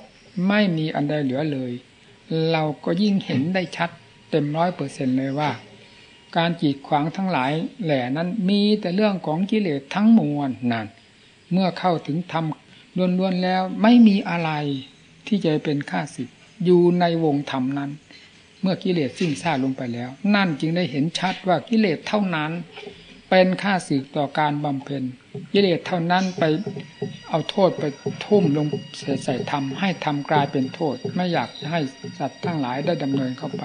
ไม่มีอันใดเหลือเลย เราก็ยิ่งเห็นได้ชัดเต็มร้อยเปอร์เซ็นเลยว่า การจีดขวางทั้งหลายแหล่นั้นมีแต่เรื่องของกิเลสทั้งมวลนั่นเมื่อเข้าถึงธรรมล้วนๆแล้วไม่มีอะไรที่จะเป็นค่าสิทธิ์อยู่ในวงธรรมนั้น เมื่อกิเลสสิ้นซาลงไปแล้ว นั่นจึงได้เห็นชัดว่ากิเลสเท่านั้น เป็นค่าสิทธิ์ต่อการบำเพ็ญ กิเลสเท่านั้นไปเอาโทษไปทุ่มลงใส่ใส่ธรรมให้ทำกลายเป็นโทษ ไม่อยากให้สัตว์ทั้งหลายได้ดำเนินเข้าไป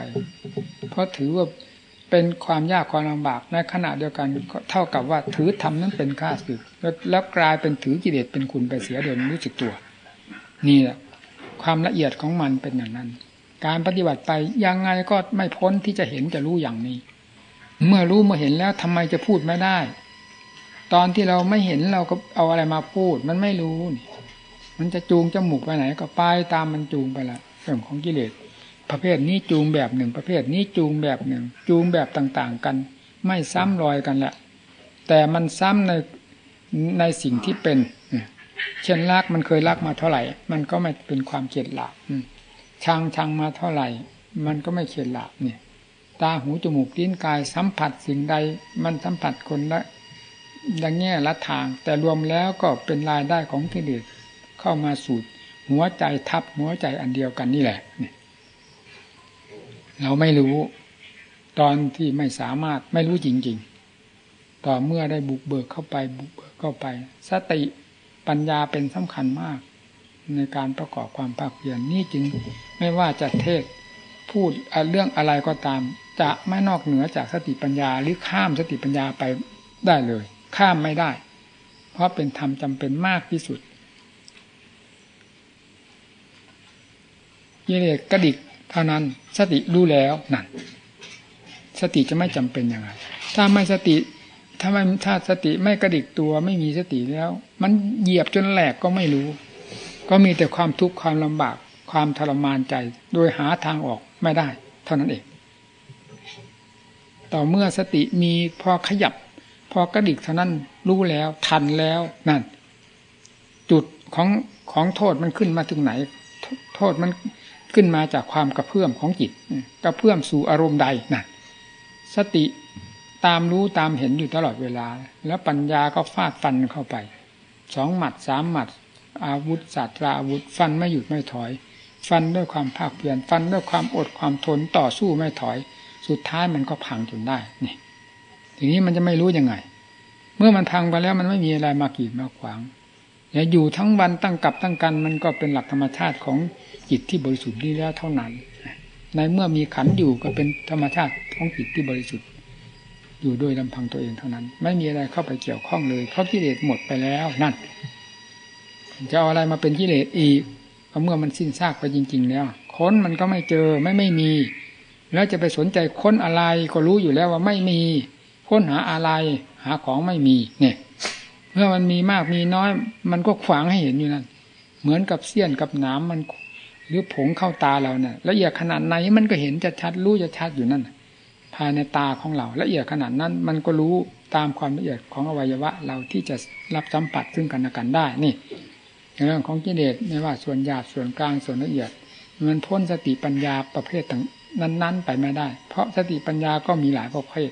เพราะถือว่าเป็นความยากความลำบากในขณะเดียวกันเท่ากับว่าถือธรรมนั้นเป็นค่าศึกแล้วกลายเป็นถือกิเลสเป็นคุณไปเสียโดยไม่รู้สึกตัว นี่แหละความละเอียดของมันเป็นอย่างนั้น การปฏิบัติไปยังไงก็ไม่พ้นที่จะเห็นจะรู้อย่างนี้ เมื่อรู้เมื่อเห็นแล้วทำไมจะพูดไม่ได้ ตอนที่เราไม่เห็นเราก็เอาอะไรมาพูด มันไม่รู้นี่มันจะจูงจมูกไปไหน ก็ไปตามมันจูงไปละเรื่องของกิเลสประเภทนี้จูงแบบหนึ่ง ประเภทนี้จูงแบบหนึ่ง จูงแบบต่างๆกัน ไม่ซ้ำรอยกันแหละแต่มันซ้ำในในสิ่งที่เป็นเช่นรักมันเคยรักมาเท่าไหร่ มันก็ไม่เป็นความเกลียดหลาบชังชังมาเท่าไหร่ มันก็ไม่เกลียดหลาบเนี่ย ตาหูจมูกลิ้นกายสัมผัสสิ่งใด มันสัมผัสคนละ ดังแง่ละทาง แต่รวมแล้วก็เป็นรายได้ของกิเลสเข้ามาสูดหัวใจทับหัวใจอันเดียวกันนี่แหละเนี่เราไม่รู้ ตอนที่ไม่สามารถไม่รู้จริง ๆ ต่อเมื่อได้บุกเบิกเข้าไปบุกเบิกเข้าไป สติปัญญาเป็นสำคัญมาก ในการประกอบความภาคเพียรนนี่จึงไม่ว่าจะเทศพูดเรื่องอะไรก็ตาม จะไม่นอกเหนือจากสติปัญญาหรือข้ามสติปัญญาไปได้เลย ข้ามไม่ได้ เพราะเป็นธรรมจำเป็นมากที่สุดยิเลสกระดิกเท่านั้นสติรู้แล้วนั่นสติจะไม่จำเป็นยังไง ถ้าไม่สติ ถ้าไม่ถ้าสติไม่กระดิกตัวไม่มีสติแล้ว มันเหยียบจนแหลกก็ไม่รู้ ก็มีแต่ความทุกข์ความลำบาก ความทรมานใจ โดยหาทางออกไม่ได้ เท่านั้นเอง ต่อเมื่อสติมีพอขยับ อกระดิกเท่านั้นรู้แล้วทันแล้วนั่น จุดของของโทษมันขึ้นมาถึงไหน โทษมันขึ้นมาจากความกระเพื่อมของจิตกระเพื่อมสู่อารมณ์ใดนั่นสติตามรู้ตามเห็นอยู่ตลอดเวลา แล้วปัญญาก็ฟาดฟันเข้าไปสองหมัดสามหมัด อาวุธศาสตราอาวุธฟันไม่หยุดไม่ถอย ฟันด้วยความภาคเพียรฟันด้วยความอดความทนต่อสู้ไม่ถอย สุดท้ายมันก็พังจนได้นี่ ทีนี้มันจะไม่รู้ยังไง เมื่อมันพังไปแล้วมันไม่มีอะไรมากีดมาขวางอย่าอยู่ทั้งวันตั้งกับตั้งกัน มันก็เป็นหลักธรรมชาติของจิตที่บริสุทธิ์นี้แล้วเท่านั้น ในเมื่อมีขันอยู่ก็เป็นธรรมชาติของจิตที่บริสุทธิ์ อยู่โดยลำพังตัวเองเท่านั้น ไม่มีอะไรเข้าไปเกี่ยวข้องเลย เพราะกิเลสหมดไปแล้วนั่นจะเอาอะไรมาเป็นกิเลสอีกเมื่อมันสิ้นซากไปจริง ๆ แล้ว ค้นมันก็ไม่เจอไม่ไม่มี แล้วจะไปสนใจค้นอะไรก็รู้อยู่แล้วว่าไม่มี ค้นหาอะไรหาของไม่มีเนี่ย เมื่อมันมีมากมีน้อย มันก็ขวางให้เห็นอยู่นั่นเหมือนกับเสี้ยนกับหนามมัน หรือผงเข้าตาเราเนี่ยละเอียดขนาดไหนมันก็เห็นจะชัดรู้จะชัดอยู่นั่นภายในตาของเราละเอียดขนาดนั้น มันก็รู้ตามความละเอียดของอวัยวะ เราที่จะรับสัมผัสซึ่งกันและกันได้นี่เรื่องของกิเลสไม่ว่าส่วนหยาบส่วนกลางส่วนละเอียดมันพ้นสติปัญญาประเภทต่างนั้น ๆ ไปไม่ได้ เพราะสติปัญญาก็มีหลายประเภท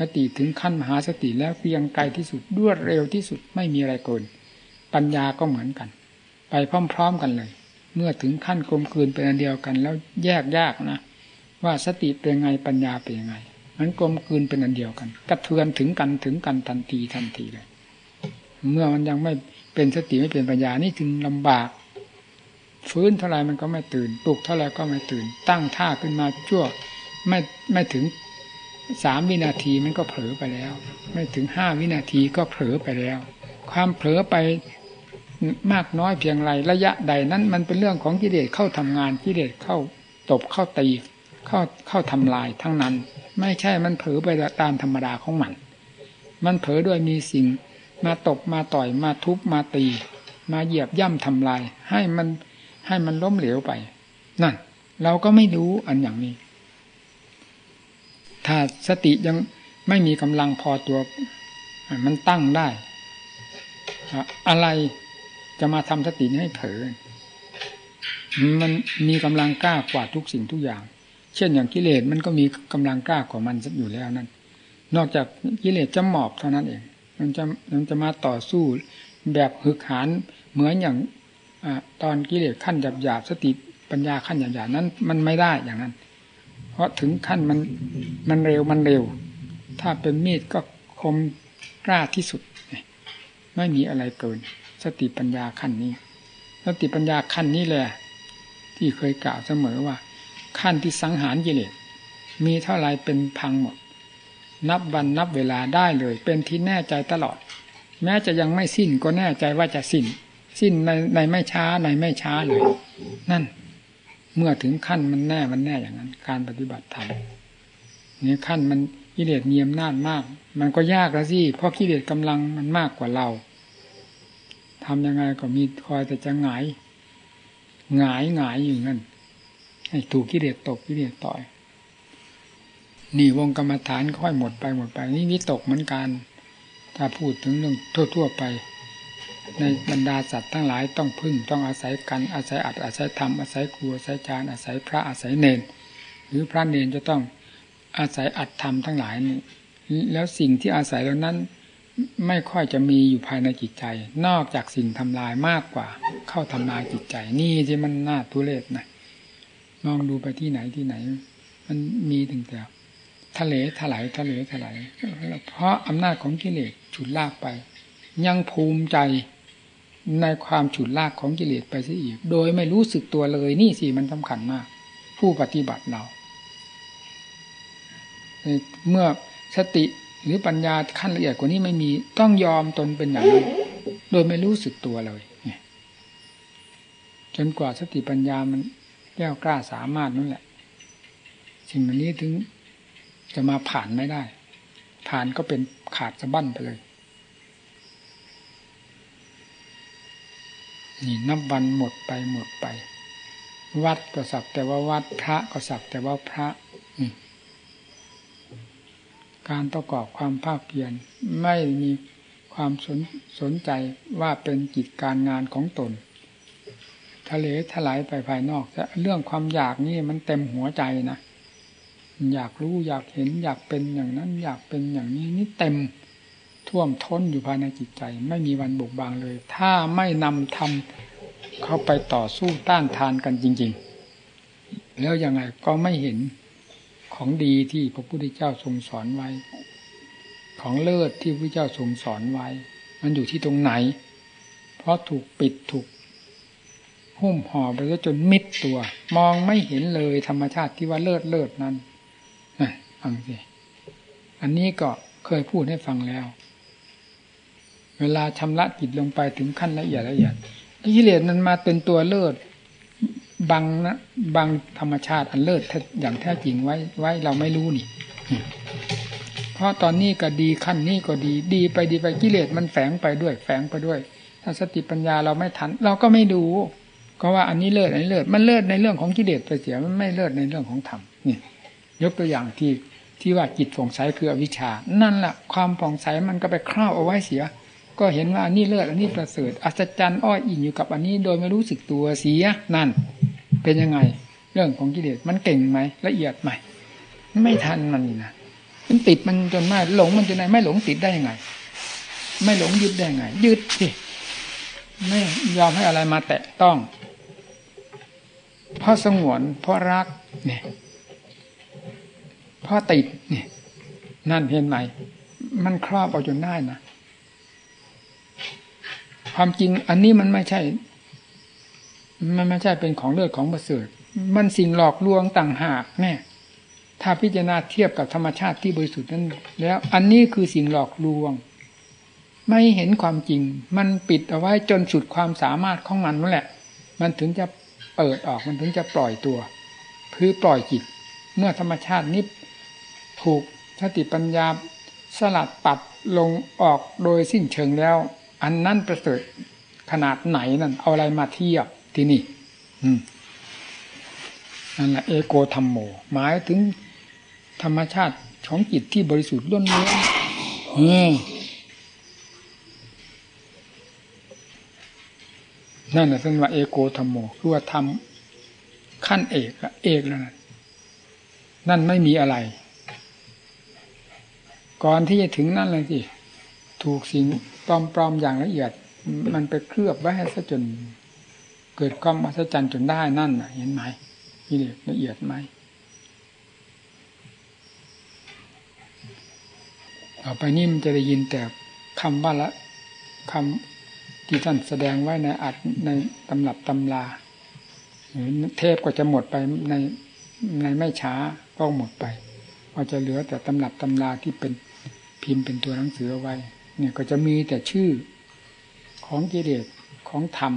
สติถึงขั้นมหาสติแล้วเพียงไกลที่สุดรวดเร็วที่สุดไม่มีอะไรเกินปัญญาก็เหมือนกัน ไปพร้อมๆกันเลย เมื่อถึงขั้นกลมกลืนเป็นอันเดียวกัน แล้วแยกยากนะ ว่าสติเป็นไงปัญญาเป็นยังไงมันกลมกลืนเป็นอันเดียวกันกระเทือนถึงกันถึงกันทันทีทันทีเลย เมื่อมันยังไม่เป็นสติไม่เป็นปัญญานี่จึงลำบาก ฟื้นเท่าไรมันก็ไม่ตื่นปลุกเท่าไรก็ไม่ตื่น ตั้งท่าขึ้นมาชั่วไม่ไม่ถึง สามวินาทีมันก็เผลอไปแล้ว ไม่ถึงห้าวินาทีก็เผลอไปแล้ว ความเผลอไปมากน้อยเพียงไรระยะใดนั้น มันเป็นเรื่องของกิเลสเข้าทำงานกิเลสเข้าตบเข้าตีเข้าเข้าทำลายทั้งนั้น ไม่ใช่มันเผลอไปตามธรรมดาของมัน มันเผลอด้วยมีสิ่ง มาตบมาต่อยมาทุบมาตี มาเหยียบย่ำทำลาย ให้มันให้มันล้มเหลวไป นั่น เราก็ไม่รู้อันอย่างนี้ ถ้าสติยังไม่มีกำลังพอตัว มันตั้งได้ อะไรจะมาทำสติให้เผลอมันมีกำลังกล้ากว่าทุกสิ่งทุกอย่าง เช่นอย่างกิเลสมันก็มีกำลังกล้ากว่ามันอยู่แล้วนั่นนอกจากกิเลสจะหมอบเท่านั้นเอง มันจะมันจะมาต่อสู้แบบหึกหันเหมือนอย่างอตอนกิเลสขั้นหยาบหยาบสติปัญญาขั้นหยาบหยาบนั้น มันไม่ได้อย่างนั้น ราะถึงขั้นมันมันเร็วมันเร็ว ถ้าเป็นมีดก็คมกล้าที่สุด ไม่มีอะไรเกิน สติปัญญาขั้นนี้ สติปัญญาขั้นนี้แหละที่เคยกล่าวเสมอว่า ขั้นที่สังหารกิเลสมีเท่าไรเป็นพังหมด นับวันนับเวลาได้เลย เป็นที่แน่ใจตลอด แม้จะยังไม่สิ้นก็แน่ใจว่าจะสิ้น สิ้นในในไม่ช้าในไม่ช้าเลย นั่น เมื่อถึงขั้นมันแน่มันแน่อย่างนั้น การปฏิบัติธรรมนี่ขั้นมันกิเลสมีอำนาจมาก มันก็ยากแล้วสิเพราะกิเลสกำลังมันมากกว่าเราทำยังไงก็มีคอยแต่จะหงายหงายหงายอยู่นั่นให้ถูกกิเลสตกกิเลสต่อยนี่วงกรรมฐานค่อยหมดไปหมดไปนี่วิตกเหมือนกัน ถ้าพูดถึงเรื่องทั่ว ๆ ไป ในบรรดาสัตว์ทั้งหลายต้องพึ่งต้องอาศัยกันอาศัยอัดอาศัยธรรมอาศัยครูอาศัยจารอาศัยพระอาศัยเนนหรือพระเนนจะต้องอาศัยอัดธรรมทั้งหลายนี่แล้วสิ่งที่อาศัยเหล่านั้นไม่ค่อยจะมีอยู่ภายในจิตใจ นอกจากสิ่งทำลายมากกว่า เข้าทำลายจิตใจ นี่ที่มันน่าทุเรศนะมองดูไปที่ไหนที่ไหน มันมีถึงแต่ทะเลถลายทะเลถลายเพราะอำนาจของกิเลสฉุดลากไป ยังภูมิใจในความฉุดลากของกิเลสไปซะอีก โดยไม่รู้สึกตัวเลยนี่สิมันสำคัญมาก ผู้ปฏิบัติเรา เมื่อสติหรือปัญญาขั้นละเอียดกว่านี้ไม่มีต้องยอมตนเป็นอย่างนั้นโดยไม่รู้สึกตัวเลยจนกว่าสติปัญญามันแก้วกล้าสามารถนั่นแหละ สิ่งนี้ถึงจะมาผ่านไม่ได้ ผ่านก็เป็นขาดสะบั้นไปเลย นี่นับวันหมดไปหมดไป วัดก็สักแต่ว่าวัดพระก็สักแต่ว่าพระการประกอบความภาคเพียรไม่มีความสนสนใจว่าเป็นกิจการงานของตน ทะเลถลายไปภายนอกแต่เรื่องความอยากนี่มันเต็มหัวใจนะอยากรู้อยากเห็นอยากเป็นอย่างนั้น อยากเป็นอย่างนี้นี่เต็ม ท่วมท้นอยู่ภายในจิตใจ ไม่มีวันบุกบางเลย ถ้าไม่นำทำเข้าไปต่อสู้ต้านทานกันจริง ๆ แล้วยังไงก็ไม่เห็นของดีที่พระพุทธเจ้าทรงสอนไว้ ของเลิศที่พระเจ้าทรงสอนไว้ มันอยู่ที่ตรงไหน เพราะถูกปิดถูกหุ้มห่อไปจนมิดตัว มองไม่เห็นเลยธรรมชาติที่ว่าเลิศเลิศนั้นฟังสิอันนี้ก็เคยพูดให้ฟังแล้ว เวลาชำระจิตลงไปถึงขั้นละเอียดละเอียดกิเลสนั้นมาเป็นตัวเลิศบางนะบางธรรมชาติอันเลิศอย่างแท้จริงไว้ไว้เราไม่รู้นี่ เพราะตอนนี้ก็ดีขั้นนี้ก็ดี ดีไปดีไปกิเลสมันแฝงไปด้วย แฝงไปด้วย ถ้าสติปัญญาเราไม่ทัน เราก็ไม่ดูก็ว่าอันนี้เลิศอันนี้เลิศมันเลิศในเรื่องของกิเลสไปเสียมันไม่เลิศในเรื่องของธรรมนี่ยกตัวอย่างที่ที่ว่าจิตผ่องใสคืออวิชชา นั่นแหละความผ่องใสมันก็ไปครอบเอาไว้เสีย ก็เห็นว่าอันนี้เลิศอันนี้ประเสริฐอัศจรรย์อ้อยอิงอยู่กับอันนี้โดยไม่รู้สึกตัวเสียนั่น เป็นยังไง เรื่องของกิเลสมันเก่งไหมละเอียดไหมไม่ทันมันนี่นะมันติดมันจนมากหลงมันจนไหนไม่หลงติดได้ยังไง ไม่หลงยึดได้ยังไง ยึดสิไม่ยอมให้อะไรมาแตะต้อง เพราะสงวนเพราะรักเนี่ยเพราะติดเนี่ยนั่นเห็นไหมมันครอบเอาจนได้นะ ความจริงอันนี้มันไม่ใช่ มันไม่ใช่เป็นของเลือดของประเสริฐมันสิ่งหลอกลวงต่างหากแน่ถ้าพิจารณาเทียบกับธรรมชาติที่บริสุทธิ์นั้น แล้ว อันนี้คือสิ่งหลอกลวง ไม่เห็นความจริง มันปิดเอาไว้จนสุดความสามารถของมันนั่นแหละ มันถึงจะเปิดออกมันถึงจะปล่อยตัวคือปล่อยจิต เมื่อธรรมชาตินี้ถูกสติปัญญาสลัดปัดลงออกโดยสิ้นเชิงแล้ว อันนั้นประเสริฐขนาดไหนนั่นเอาอะไรมาเทียบที่นี่นั่นแหละเอโกธรรมโม หมายถึงธรรมชาติของจิตที่บริสุทธิ์ล้วนเนื้อนั่นแหละเป็นว่าเอโกธรรมโมคือว่าทำขั้นเอกละเอกแล้วนั่นนั่นไม่มีอะไร ก่อนที่จะถึงนั่นเลยสิถูกสิ่ง ปลอมๆอย่างละเอียด มันไปเคลือบไว้ให้ซะจน เกิดความอัศจรรย์จนได้นั่นเห็นไหมนี่ละเอียดไหมต่อไปนี่มันจะได้ยินแต่คำว่าละคำที่ท่านแสดงไว้ในอัดในตำรับตำลาเทพก็จะหมดไปในในไม่ช้าก็หมดไปก็จะเหลือแต่ตำรับตำลาที่เป็นพิมพ์เป็นตัวหนังสือเอาไว้ เนี่ยก็จะมีแต่ชื่อของกิเลสของธรรม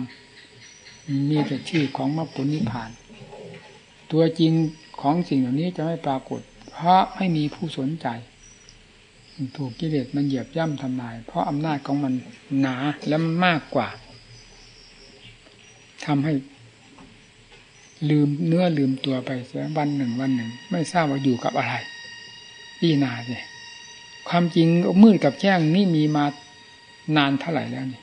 มีแต่ชื่อของมรรคผลนิพพาน ตัวจริงของสิ่งเหล่านี้จะไม่ปรากฏ เพราะไม่มีผู้สนใจ ถูกกิเลสมันเหยียบย่ำทำลาย เพราะอำนาจของมันหนาและมากกว่าทำให้ลืมเนื้อลืมตัวไปเสียวันหนึ่งวันหนึ่ง ไม่ทราบว่าอยู่กับอะไรพี่นาสิ ความจริงมืดกับแจ้งนี่มีมานานเท่าไหร่แล้วนี่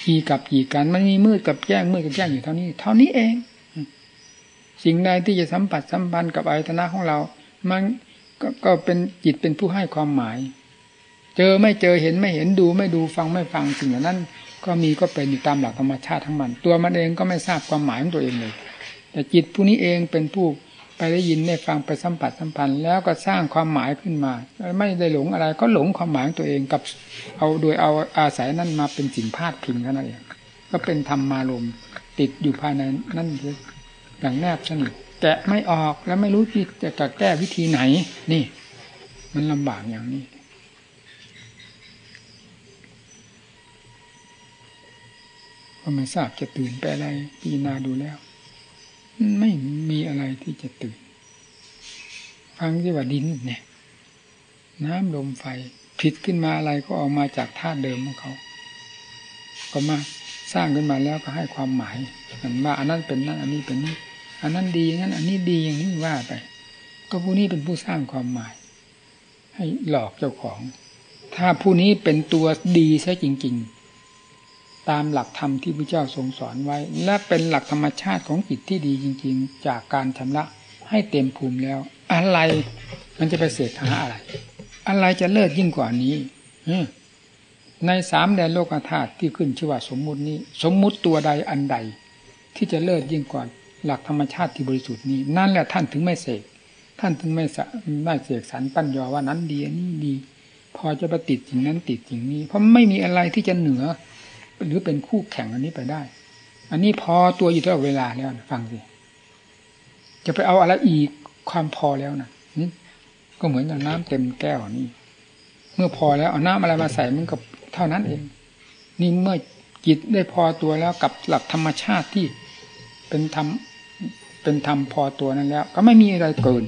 ขี่กับขี่กันมันมีมืดกับแจ้งมืดกับแจ้งอยู่เท่านี้ เท่านี้เอง สิ่งใดที่จะสัมผัสสัมพันธ์กับอายตนะของเรา มันกก็เป็นจิตเป็นผู้ให้ความหมาย เจอไม่เจอเห็นไม่เห็นดูไม่ดูฟังไม่ฟังสิ่งเหล่านั้น ก็มีก็เป็นอยู่ตามหลักธรรมชาติทั้งมัน ตัวมันเองก็ไม่ทราบความหมายของตัวเองเลยแต่จิตผู้นี้เองเป็นผู้ ไปได้ยินได้ฟังไปสัมผัสสัมพันธ์แล้วก็สร้างความหมายขึ้นมา ไม่ได้หลงอะไรก็หลงความหมายตัวเองกับ เอาโดยเอาอาศัยนั้นมาเป็นสิ่งพาดพิงเท่านั้นเองก็เป็นธรรมารมติดอยู่ภายในนั่นอย่างแนบสนิทแกะไม่ออกแล้วไม่รู้ที่จะแก้วิธีไหน นี่ มันลำบากอย่างนี้ก็ไม่ทราบจะตื่นไปอะไรพิจารณาดูแล้ว ไม่มี ที่จะตื่น ฟังที่ว่าดินเนี่ย น้ำลมไฟผิดขึ้นมาอะไรก็ออกมาจากธาตุเดิมของเขา ก็มาสร้างขึ้นมาแล้วก็ให้ความหมายมันว่าอันนั้นเป็นนั่นอันนี้เป็นนี้อันนั้นดีอย่างนั้น อันนี้ดีอย่างนี้ว่าไป ก็ผู้นี้เป็นผู้สร้างความหมาย ให้หลอกเจ้าของ ถ้าผู้นี้เป็นตัวดีใช่จริง ๆ ตามหลักธรรมที่พระเจ้าทรงสอนไว้ และเป็นหลักธรรมชาติของจิตที่ดีจริง ๆ จากการชำระให้เต็มภูมิแล้ว อะไรมันจะไปเสกหาอะไร อะไรจะเลิศยิ่งกว่านี้ในสามแดนโลกธาตุที่ขึ้นชื่อว่าสมมุตินี้ สมมุติตัวใดอันใด ที่จะเลิศยิ่งกว่าหลักธรรมชาติที่บริสุทธิ์นี้ นั่นแหละท่านถึงไม่เสกท่านถึงไม่ไม่เสกสรรปั้นยอว่านั้นดีนี้ดี พอจะไปติดสิ่งนั้นติดสิ่งนี้ เพราะไม่มีอะไรที่จะเหนือ หรือเป็นคู่แข่งอันนี้ไปได้ อันนี้พอตัวอยู่ตลอดเวลาแล้วฟังสิจะไปเอาอะไรอีกความพอแล้วนะนี่ก็เหมือนกับน้ำเต็มแก้วนี่ เมื่อพอแล้วเอาน้ำอะไรมาใส่มันก็เท่านั้นเอง นี่เมื่อจิตได้พอตัวแล้วกับหลักธรรมชาติที่เป็นธรรมเป็นธรรมพอตัวนั้นแล้ว ก็ไม่มีอะไรเกิน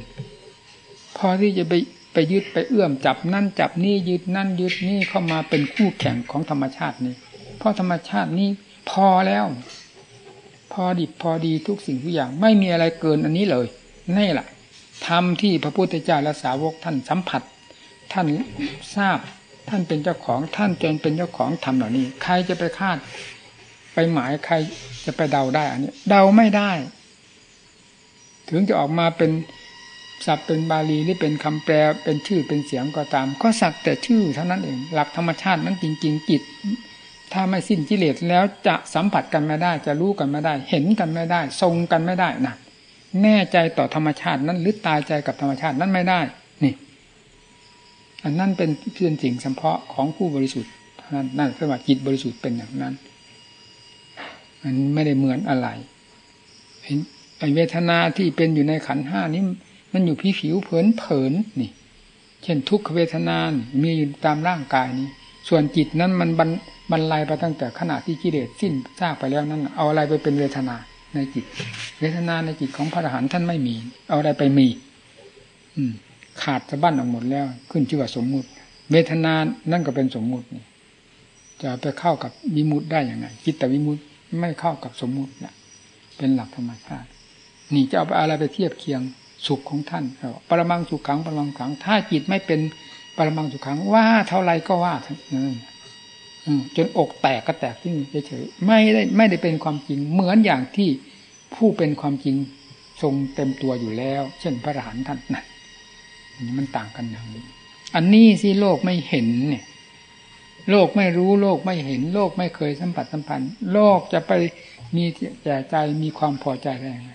พอที่จะไปไปยึดไปเอื้อมจับนั่นจับนี่ยึดนั่นยึดนี่เข้ามาเป็นคู่แข่งของธรรมชาตินี้ เพราะธรรมชาตินี้พอแล้ว พอดิบพอดีทุกสิ่งทุกอย่าง ไม่มีอะไรเกินอันนี้เลยนี่แหละธรรมที่พระพุทธเจ้าและสาวกท่านสัมผัส ท่านทราบท่านเป็นเจ้าของท่านจนเป็นเจ้าของธรรมเหล่านี้ ใครจะไปคาด ไปหมายใครจะไปเดาได้อันนี้เดาไม่ได้ ถึงจะออกมาเป็นศัพท์เป็นบาลีหรือเป็นคำแปลเป็นชื่อเป็นเสียงก็ตาม ก็สักแต่ชื่อเท่านั้นเอง หลักธรรมชาตินั้นจริง ๆ จิต ถ้าไม่สิ้นกิเลสแล้วจะสัมผัสกันไม่ได้ จะรู้กันไม่ได้ เห็นกันไม่ได้ ทรงกันไม่ได้นะแน่ใจต่อธรรมชาตินั้นหรือตายใจกับธรรมชาตินั้นไม่ได้ นี่ อันนั้นเป็นเพียงสิ่งเฉพาะของผู้บริสุทธิ์นั้นนั่นคือว่าจิตบริสุทธิ์เป็นอย่างนั้น มันไม่ได้เหมือนอะไรไอเวทนาที่เป็นอยู่ในขันห้านี้มันอยู่ผิวผิวเผินเผินนี่ เช่นทุกขเวทนานมีอยู่ตามร่างกายนี้ ส่วนจิตนั้นมันบรรลัยไปตั้งแต่ขณะที่กิเลสสิ้นซากไปแล้วนั้น เอาอะไรไปเป็นเวทนาในจิต เวทนาในจิตของพระอรหันต์ท่านไม่มี เอาอะไรไปมี อืม ขาดสะบั้นออกหมดแล้ว ขึ้นชื่อว่าสมมุติ เวทนานั่นก็เป็นสมมุตินี่จะไปเข้ากับวิมุตได้อยังไงจิตตวิมุตไม่เข้ากับสมมุติเนี่ยเป็นหลักธรรมชาติ นี่จะเอาอะไรไปเทียบเคียงสุขของท่านปรมังสุขขังปรมังขัง ถ้าจิตไม่เป็น ปรมังสุขังว่าเท่าไรก็ว่าทั้งนั้นจนอกแตกก็แตกที่เฉยๆไม่ได้ไม่ได้เป็นความจริงเหมือนอย่างที่ผู้เป็นความจริงทรงเต็มตัวอยู่แล้ว เช่นพระอรหันต์ท่านนั่นนี่มันต่างกันอย่างนี้ อันนี้สิโลกไม่เห็นเนี่ย โลกไม่รู้โลกไม่เห็น โลกไม่เคยสัมผัสสัมพันธ์ โลกจะไปมีแก่ใจมีความพอใจอะไรไง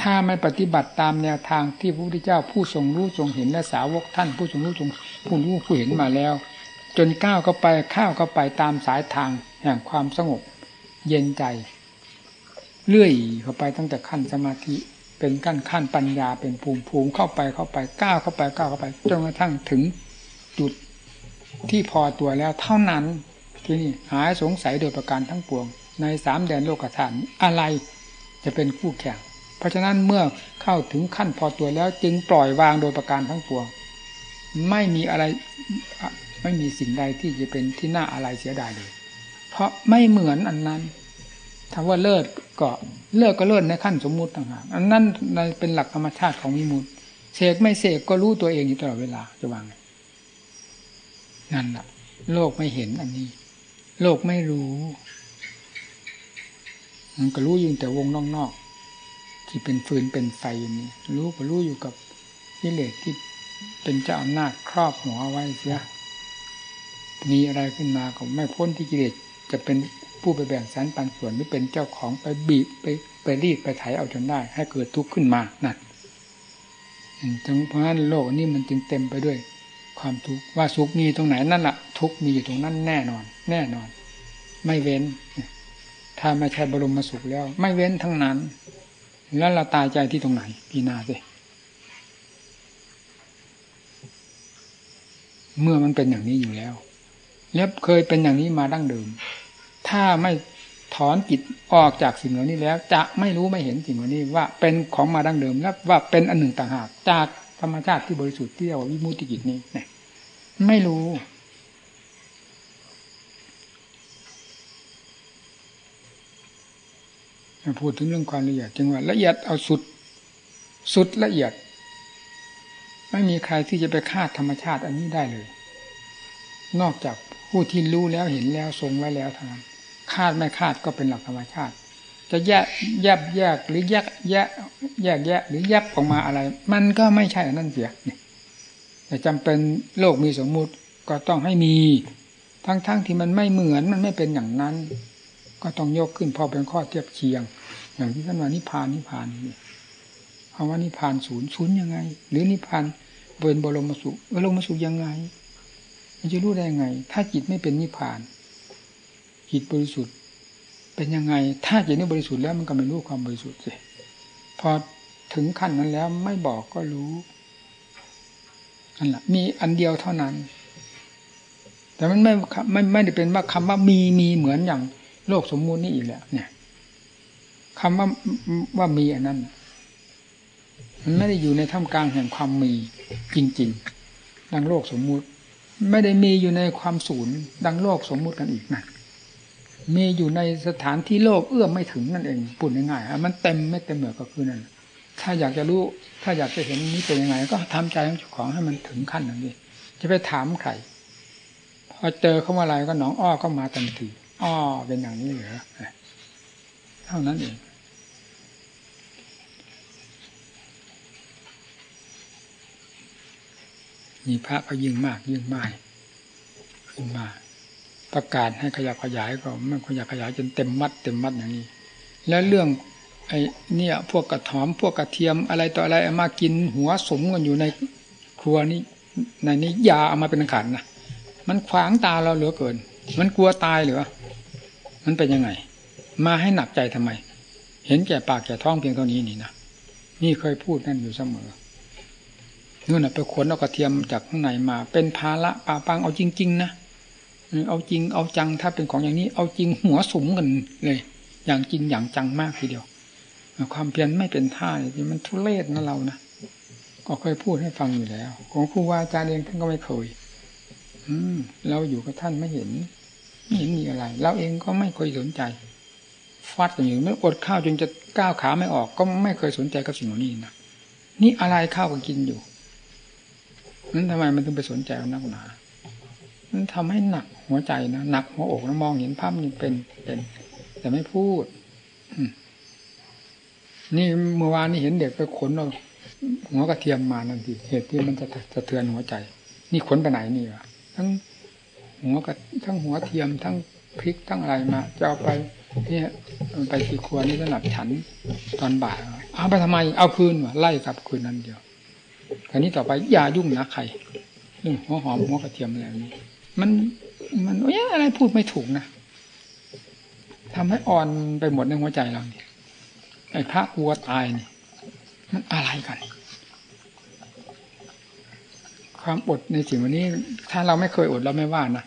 ถ้าไม่ปฏิบัติตามแนวทางที่พระพุทธเจ้าผู้ทรงรู้ทรงเห็นและสาวกท่านผู้ทรงรู้ทรงผู้รู้ผู้เห็นมาแล้ว จนก้าวเข้าไปข้าวเข้าไปตามสายทางแห่งความสงบ เย็นใจ เลื่อยเข้าไปตั้งแต่ขั้นสมาธิเป็นขั้นขั้นปัญญาเป็นภูมิภูมิเข้าไปเข้าไปก้าวเข้าไปก้าวเข้าไปจนกระทั่งถึงจุดที่พอตัวแล้วเท่านั้นที่นี่หายสงสัยโดยประการทั้งปวง ในสามแดนโลกธาตุอะไรจะเป็นคู่แข่ง เพราะฉะนั้นเมื่อเข้าถึงขั้นพอตัวแล้ว จึงปล่อยวางโดยประการทั้งปวง ไม่มีอะไรไม่มีสิ่งใดที่จะเป็นที่น่าอะไรเสียดายเลย เพราะไม่เหมือนอันนั้นถ้าว่าเลิศก็เลิกก็เลิศในขั้นสมมุติต่างหากอันนั้นเป็นหลักธรรมชาติของวิมุติเสกไม่เสกก็รู้ตัวเองอยู่ตลอดเวลาจะวางนั่นแหละโลกไม่เห็นอันนี้ โลกไม่รู้ มันก็รู้ยู่แต่วงนอก ที่เป็นฟืนเป็นไฟอย่างนี้รู้ก็รู้อยู่กับกิเลสที่เป็นเจ้าอำนาจครอบหัวไว้เสียมีอะไรขึ้นมาก็ไม่พ้นที่กิเลสจะเป็นผู้ไปแบ่งสรรปันส่วนหรือเป็นเจ้าของไปบีบไปไปรีดไปไถเอาจนได้ ให้เกิดทุกข์ขึ้นมานั่นจึงเพราะฉะนั้นโลกนี้มันจึงเต็มไปด้วย ความทุกข์ว่าสุขมีตรงไหนนั่นแหละทุกข์มีอยู่ตรงนั้นแน่นอน แน่นอน ไม่เว้น ถ้าไม่ใช่บรมมาสุขแล้ว ไม่เว้นทั้งนั้น แล้วเราตายใจที่ตรงไหนพีนาสิเมื่อมันเป็นอย่างนี้อยู่แล้วแล้วเคยเป็นอย่างนี้มาดั้งเดิม ถ้าไม่ถอนจิตออกจากสิ่งเหล่านี้แล้ว จะไม่รู้ไม่เห็นสิ่งเหล่านี้ว่าเป็นของมาดั้งเดิม และว่าเป็นอันหนึ่งต่างหากจากธรรมชาติที่บริสุทธิ์ที่เรียกว่าวิมุตติจิตนี้เนี่ยไม่รู้ พูดถึงเรื่องความละเอียดจึงว่าละเอียดเอาสุด สุดละเอียด ไม่มีใครที่จะไปคาดธรรมชาติอันนี้ได้เลย นอกจากผู้ที่รู้แล้วเห็นแล้วทรงไว้แล้วเท่านั้นคาดไม่คาดก็เป็นหลักธรรมชาติ จะแยกแยบแยกหรือแยกแยกแยกแยกหรือแยบออกมาอะไร มันก็ไม่ใช่นั่นเสียเนี่ยแต่จำเป็นโลกมีสมมุติก็ต้องให้มี ทั้งๆทที่มันไม่เหมือนมันไม่เป็นอย่างนั้น ก็ต้องยกขึ้นพอเป็นข้อเทียบเคียง อย่างที่ท่านว่านิพานนิพานนี่คำว่านิพานศูนย์ศูนย์ยังไง หรือนิพานเป็นบรมสุขบรมสุขยังไงมันจะรู้ได้ไง ถ้าจิตไม่เป็นนิพาน จิตบริสุทธิ์ เป็นยังไง ถ้าจิตนี้บริสุทธิ์แล้วมันก็ไม่รู้ความบริสุทธิ์สิพอถึงขั้นนั้นแล้วไม่บอกก็รู้นั่นแหละมีอันเดียวเท่านั้น แต่มันไม่ไม่ไม่ได้เป็นว่าคำว่ามีมีเหมือนอย่าง โลกสมมูลนี่อีกแล้วเนี่ยคำว่าว่ามีอันนั้น มันไม่ได้อยู่ในท่ามกลางแห่งความมีจริงๆ ดังโลกสมมุติ ไม่ได้มีอยู่ในความศูนย์ ดังโลกสมมุติกันอีกนะมีอยู่ในสถานที่โลกเอื้อมไม่ถึงนั่นเองพูดง่ายๆมันเต็มไม่เต็มเหมือก็คือนั่นถ้าอยากจะรู้ ถ้าอยากจะเห็นนี้เป็นยังไง ก็ทำใจของเจ้าของให้มันถึงขั้นนั้นดิจะไปถามใครพอเจอเข้ามาอะไรก็หนองอ้อก็มาทันที อ้อเป็นอย่างนี้เหรอเท่านั้นเองมีพระก็ยิ่งมากยิ่งมากขึ้นมา ประกาศให้ขยับขยายก็ไม่ขยับขยายจนเต็มมัด เต็มมัดอย่างนี้ แล้วเรื่องไอ้เนี่ยพวกกระถอมพวกกระเทียมอะไรต่ออะไรมากินหัวสมกันอยู่ในครัวนี้ในนี้ยาเอามาเป็นขันนะมันขวางตาเราเหลือเกิน มันกลัวตายหรือ มันเป็นยังไง มาให้หนักใจทำไม เห็นแก่ปากแก่ท้องเพียงเท่านี้นี่นะนี่เคยพูดนั่นอยู่เสมอนู่นไปขนเอากระเทียมจากข้างในมา เป็นภาระปาปังเอาจริง ๆ นะเอาจริงเอาจังถ้าเป็นของอย่างนี้ เอาจริงหัวสุมกันเลย อย่างจริงอย่างจังมากทีเดียว ความเพียรไม่เป็นท่าเนี่ยมันทุเรศนะเรานะก็เคยพูดให้ฟังอยู่แล้ว ของครูวาอาจารย์เองท่านก็ไม่เคย อืมเราอยู่กับท่านไม่เห็น ไม่เห็นมีอะไร เราเองก็ไม่เคยสนใจฟัดอย่างนี้ไม่อดข้าวจนจะก้าวขาไม่ออก ก็ไม่เคยสนใจกับสิ่งเหล่านี้นะนี่อะไรข้าวก็กินอยู่นั้นทำไมมันถึงไปสนใจนักหนามันทำให้หนักหัวใจนะหนักหัวอกนะมองเห็นภาพมันเป็นเป็น แต่ไม่พูดนี่เมื่อวานนี้เห็นเด็กไปขนเอาหัวกระเทียมมานั่นทีเหตุที่มันจะสะเทือนหัวใจ นี่ขนไปไหนนี่วะทั้ง หัวกระทั้งหัวเทียมทั้งพริกทั้งอะไรมาจะเอาไปเนี่ยไปที่ครัวนี่สำหรับฉันตอนบ่ายเอาไปทำไมเอาคืนวะไล่กลับคืนนั้นเดียวคราวนี้ต่อไปอย่ายุ่งนะใครเรื่องหัวหอมหัวกระเทียมอะไรนี้มันมันโอ้ยอะไรพูดไม่ถูกนะทำให้อ่อนไปหมดในหัวใจเราเนี่ยไอ้พระกลัวตายนี่มันอะไรกัน ความอดในสิ่งวันนี้ ถ้าเราไม่เคยอดเราไม่ว่านะ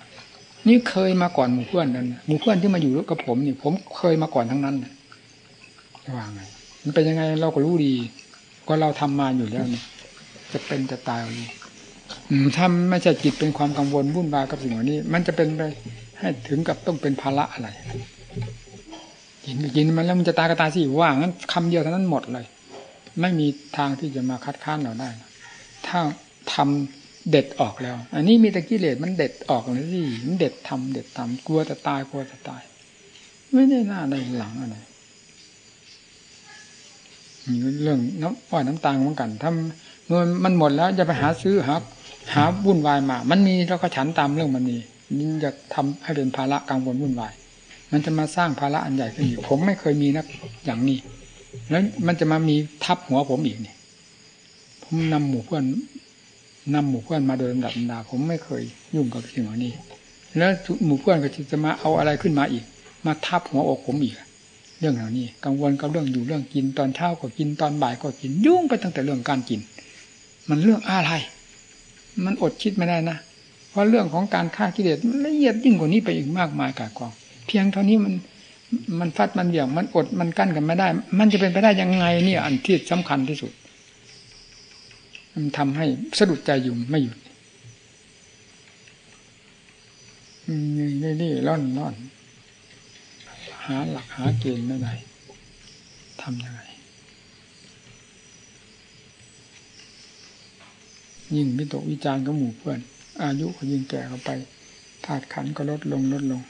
นี่เคยมาก่อนหมู่เพื่อนนั่นหมู่เพื่อนที่มาอยู่กับผมนี่ผมเคยมาก่อนทั้งนั้นจะว่าไงมันเป็นยังไงเราก็รู้ดี ก็เราทำมาอยู่แล้วเนี่ยจะเป็นจะตายรู้ถ้าไม่ใช่จิตเป็นความกังวลวุ่นวายกับสิ่งเหล่านี้ มันจะเป็นไปให้ถึงกับต้องเป็นภาระอะไรกินกินมันแล้วมันจะตายก็ตายสิว่างั้นคำเดียวเท่านั้นหมดเลย ไม่มีทางที่จะมาคัดค้านเราได้ ถ้าทำ เด็ดออกแล้ว อันนี้มีตะกิเลสมันเด็ดออกเลยสิมันเด็ดทำเด็ดทำกลัวจะตายกลัวจะตาย ไม่ได้หน้าได้หลังอะไรเรื่องน้ำอ้อยน้ำตาลเหมือนกันถ้าเมื่อมันหมดแล้วจะไปหาซื้อหาหาวุ่นวายมา มันมีเราก็ฉันตามเรื่องมันมีนี่จะทำให้เป็นภาระกังวลวุ่นวาย มันจะมาสร้างภาระอันใหญ่ขึ้นอีกผมไม่เคยมีนะอย่างนี้ แล้วมันจะมามีทับหัวผมอีกนี่ผมนำหมู่เพื่อน นำหมู่เพื่อนมาโดยลำดับดาผมไม่เคยยุ่งกับสิ่งเหล่านี้ แล้วหมู่เพื่อนก็จะมาเอาอะไรขึ้นมาอีก มาทับหัวอกผมอีกเรื่องเหล่านี้ กังวลกับเรื่องอยู่เรื่องกินตอนเช้าก็กินตอนบ่ายก็กินยุ่งไปตั้งแต่เรื่องการกิน มันเรื่องอะไร มันอดคิดไม่ได้นะเพราะเรื่องของการฆ่ากิเลสมันละเอียดยิ่งกว่านี้ไปอีกมากมายกายกอง เพียงเท่านี้มันมันฟัดมันเหวี่ยงมันอดมันกั้นกันไม่ได้ มันจะเป็นไปได้ยังไงเนี่ยอันที่สำคัญที่สุด มันทำให้สะดุดใจอยู่ไม่หยุดนี่นี่ร่อนร่อนหาหลักหาเกณฑ์ไม่ได้ทำยังไง ยิ่งวิตกวิจารณ์ก็หมู่เพื่อน อายุก็ยิ่งแก่เข้าไปธาตุขันก็ลดลงลดลง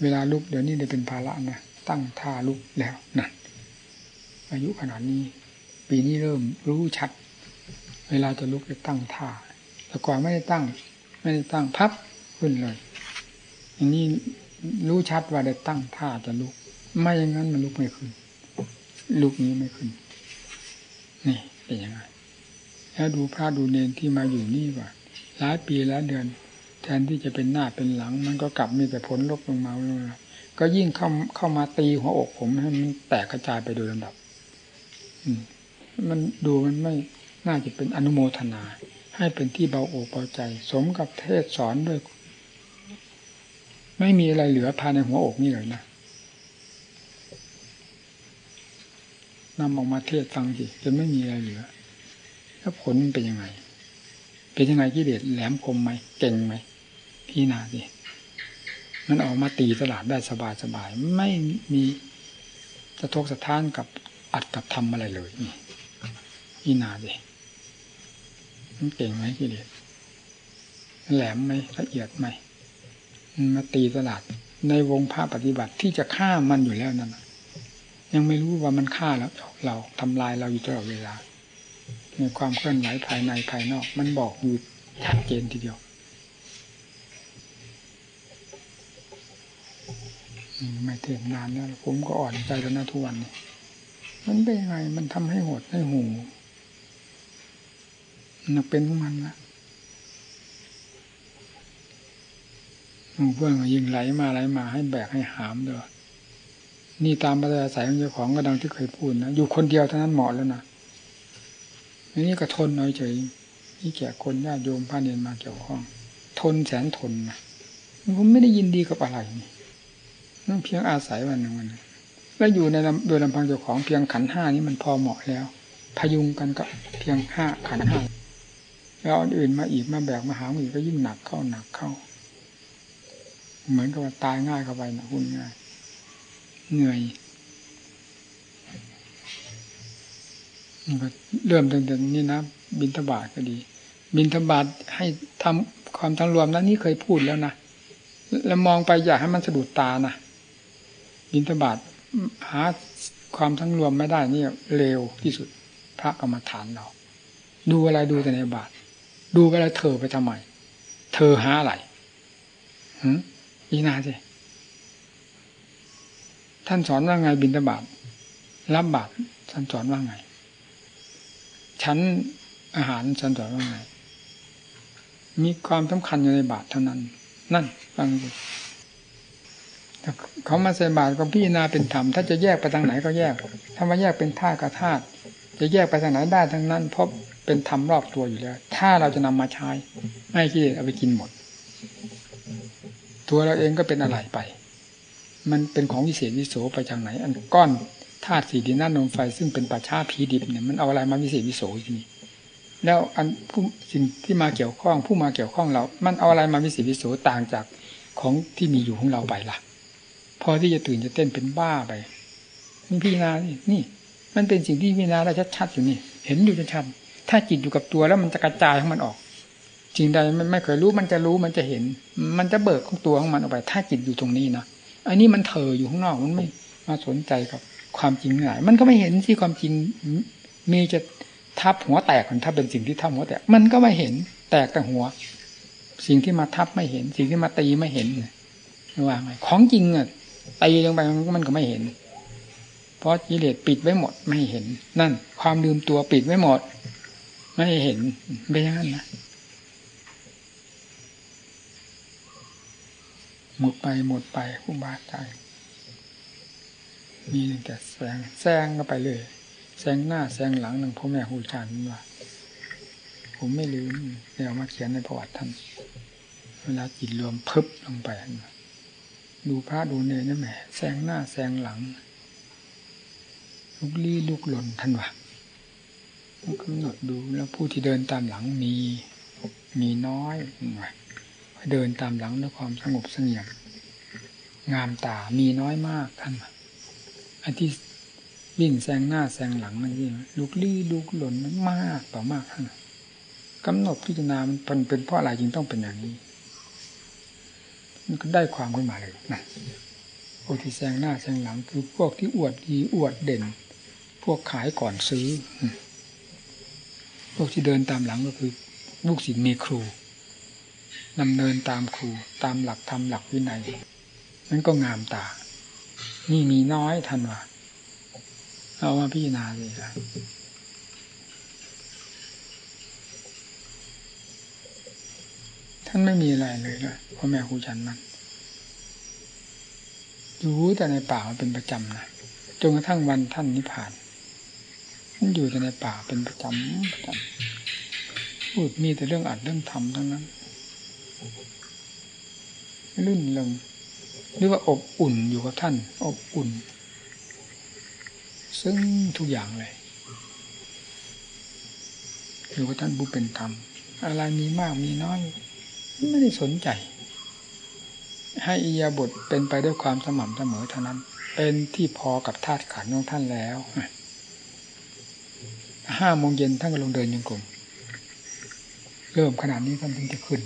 เวลาลุกเดี๋ยวนี้ได้เป็นภาระนะตั้งท่าลุกแล้วนั่นอายุขนาดนี้ ปีนี้เริ่มรู้ชัด เวลาจะลุกจะตั้งท่าแต่ก่อนไม่ได้ตั้ง ไม่ได้ตั้งพับขึ้นเลยอย่างนี้รู้ชัดว่าได้ตั้งท่าจะลุก ไม่อย่างนั้นมันลุกไม่ขึ้น ลุกนี้ไม่ขึ้น นี่เป็นยังไงแล้วดูพระดูเนนที่มาอยู่นี่ว่าหลายปีแล้วเดือน แทนที่จะเป็นหน้าเป็นหลัง มันก็กลับมีแต่ผลลบลงมาลงมาก็ยิ่งเข้าเข้ามาตีหัวอกผมให้มันแตกกระจายไปโดยลำดับ อืมมันดูมันไม่ น่าจะเป็นอนุโมทนา ให้เป็นที่เบาอกเบาใจ สมกับเทศสอนด้วย ไม่มีอะไรเหลือภายในหัวอกนี่เลยนะนำออกมาเทศฟังสิจนไม่มีอะไรเหลือ แล้วผลเป็นยังไง เป็นยังไงกิเลสแหลมคมไหมเก่งไหมพี่นาสิมันออกมาตีตลาดได้สบายสบายไม่มีสะทกสะท้านกับอัดกับทำอะไรเลยนี่พี่นาสิ มันเก่งไหมกิเลสแหลมไหมละเอียดไหมมันมาตีตลาดในวงภาพปฏิบัติที่จะฆ่ามันอยู่แล้วนั่นยังไม่รู้ว่ามันฆ่าแล้วเราทำลายเราอยู่ตลอดเวลาในความเคลื่อนไหวภายในภายนอก มันบอกอยู่ชัดเจนทีเดียวไม่เทศนานแล้วผมก็อ่อนใจแล้วนะทุกวันนี้มันเป็นยังไงมันทำให้หดให้หู มันเป็นของมันละเพื่อนก็ยิงไหลมาไหลมาให้แบกให้หามเด้อนี่ตามปัจจัยของเจ้าของก็ดังที่เคยพูดนะอยู่คนเดียวเท่านั้นเหมาะแล้วนะอันนี้ก็ทนน้อยเฉยนี่แก่คนญาติโยมพระเนรมาเกี่ยวข้อง ทนแสนทนนะผมไม่ได้ยินดีกับอะไรนี่นั่นเพียงอาศัยวันหนึ่งวันแล้วอยู่ในโดยลำพังเจ้าของเพียงขันห้านี้มันพอเหมาะแล้ว พยุงกันก็เพียงห้าขันห้า แล้วอันอื่นมาอีกมาแบกมาหาอีกก็ยิ่งหนักเข้าหนักเข้า เหมือนกับว่าตายง่ายเข้าไปนะคุณง่ายเหนื่อยเริ่มตั้งแต่นี้นะบินทบาทก็ดี บินทบาทให้ทำความทั้งรวมแล้วนี่เคยพูดแล้วนะแล้วมองไปอย่าให้มันสะดุดตานะบินทบาทหาความทั้งรวมไม่ได้นี่เร็วที่สุดพระกรรมฐานเรา ดูอะไรดูแต่ในบาท ดูไปแล้วเธอไปทำไม เธอหาอะไรหืมอีนาสิ ท่านสอนว่าไงบินตบาทรับบาทท่านสอนว่าไงชั้นอาหารท่านสอนว่าไง มีความสำคัญอยู่ในบาทเท่านั้น นั่นฟังดูเขามาใส่บาตรก็พิจารณาเป็นธรรม ถ้าจะแยกไปทางไหนก็แยก ถ้ามาแยกเป็นธาตุกับธาตุจะแยกไปทางไหนได้ทั้งนั้น เพราะ เป็นธรรมรอบตัวอยู่แล้ว ถ้าเราจะนำมาใช้ไม่คิดเอาไปกินหมด ตัวเราเองก็เป็นอะไรไป มันเป็นของวิเศษวิโสไปทางไหน อันก้อนธาตุสีดินน้ำลมไฟซึ่งเป็นป่าชาผีดิบเนี่ยมันเอาอะไรมาวิเศษวิโสทีนี้แล้วอันผู้สิ่งที่มาเกี่ยวข้อง ผู้มาเกี่ยวข้องเรา มันเอาอะไรมาวิเศษวิโสต่างจากของที่มีอยู่ของเราไปล่ะ พอที่จะตื่นจะเต้นเป็นบ้าไปนี่พิจารณานี่นี่ มันเป็นสิ่งที่พิจารณาได้ชัดๆอยู่นี่ เห็นอยู่ชัดๆ ถ้าจิตอยู่กับตัวแล้วมันจะกระจายของมันออกจริงใดมันไม่เคยรู้มันจะรู้มันจะเห็น มันจะเบิกของตัวของมันออกไป ถ้าจิตอยู่ตรงนี้นะอันนี้มันเถออยู่ข้างนอกมันไม่มาสนใจกับความจริงไหนมันก็ไม่เห็นที่ความจริงมีจะทับหัวแตกมันถ้าเป็นสิ่งที่ทับหัวแตกมันก็ไม่เห็นแตกแต่หัว สิ่งที่มาทับไม่เห็น สิ่งที่มาตีไม่เห็นว่าไงของจริงอะตีลงไปมันก็ไม่เห็น เพราะกิเลสปิดไว้หมดไม่เห็น นั่น ความลืมตัวปิดไว้หมด ไม่เห็นเป็นอย่างนั้นนะหมดไปหมดไปคุบาใจมีแต่แสงแซงก็ไปเลยแซงหน้าแซงหลังหนึ่งพ่อแม่ครูอาจารย์ว่าผมไม่ลืมเดี๋ยวมาเขียนในประวัติท่านเวลาจิตรวมพึบลงไปดูพระดูเนรนี่แหมแซงหน้าแซงหลังลุกลี้ลุกหล่นท่านวะ กำหนดดูแล้วผู้ที่เดินตามหลังมีมีน้อยว่เดินตามหลังด้วยความสงบเสงี่ยม งามตามีน้อยมากท่านอันที่วิ่งแซงหน้าแซงหลังนั่นเองลุกลี้ลุกหล่นมันมากต่อมากท่านกำหนดพิจารณามันเป็นเพราะอะไรจึงต้องเป็นอย่างนี้ มันก็ได้ความขึ้นมาเลยนะพวกที่แซงหน้าแซงหลังคือพวกที่อวดดีอวดเด่น พวกขายก่อนซื้อ พวกที่เดินตามหลังก็คือ ลูกศิษย์มีครูนำเนินตามครูตามหลักธรรมหลักวินัยนั้นก็งามตา นี่มีน้อยทันว่าเอามาพิจารณาเลยนะท่านไม่มีอะไรเลยนะพ่อแม่ครูฉันนั้นอยู่แต่ในป่าเป็นประจำนะจนกระทั่งวันท่านนิพพาน ท่านอยู่แต่ในป่าเป็นประจำประจำพูดมีแต่เรื่องอัดเรื่องทำทั้งนั้นลื่นลงหรือว่าอบอุ่นอยู่กับท่าน อบอุ่น ซึ่งทุกอย่างเลยอยู่กับท่านบุเป็นธรรมอะไรมีมากมีน้อย ไม่ได้สนใจ ให้อียาบทเป็นไปด้วยความสม่ำเสมอเท่านั้น เป็นที่พอกับธาตุขันของท่านแล้ว ห้าโมงเย็นท่านก็ลงเดินยังกลมเริ่มขนาดนี้ท่านถึงจะขึ้น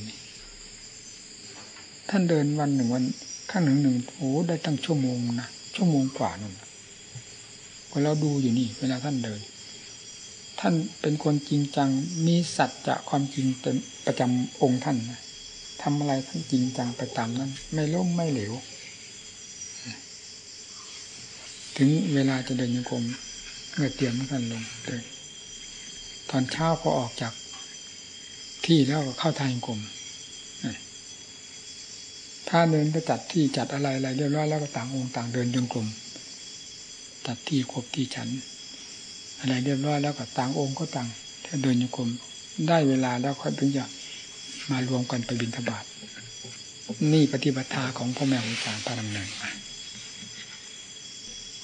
ท่านเดินวันหนึ่งวันข้างหนึ่งหนึ่งโอ้ได้ตั้งชั่วโมงนะชั่วโมงกว่านั่นพอเราดูอยู่นี่ เวลาท่านเดิน ท่านเป็นคนจริงจังมีสัจจะความจริงเป็นประจำองค์ท่านนะทำอะไรท่านจริงจังไปตามนั้น ไม่ล้มไม่เหลว ถึงเวลาจะเดินโยกมเมื่อเตรียมท่านลงเดิน ตอนเช้าพอออกจากที่แล้วก็เข้าทางกรมถ้าเดินไปจัดที่จัดอะไรอะไรเรียบร้อยแล้วก็ต่างองค์ต่างเดินจงกรมจัดที่ครบที่ฉัน อะไรเรียบร้อยแล้วก็ต่างองค์ก็ต่างถ้าเดินโยกรมได้เวลาแล้วค่อยถึงจะมารวมกันไปบินทบาทนี่ปฏิบัติทาของพ่อแม่ครูอาจารย์พระดำเนิน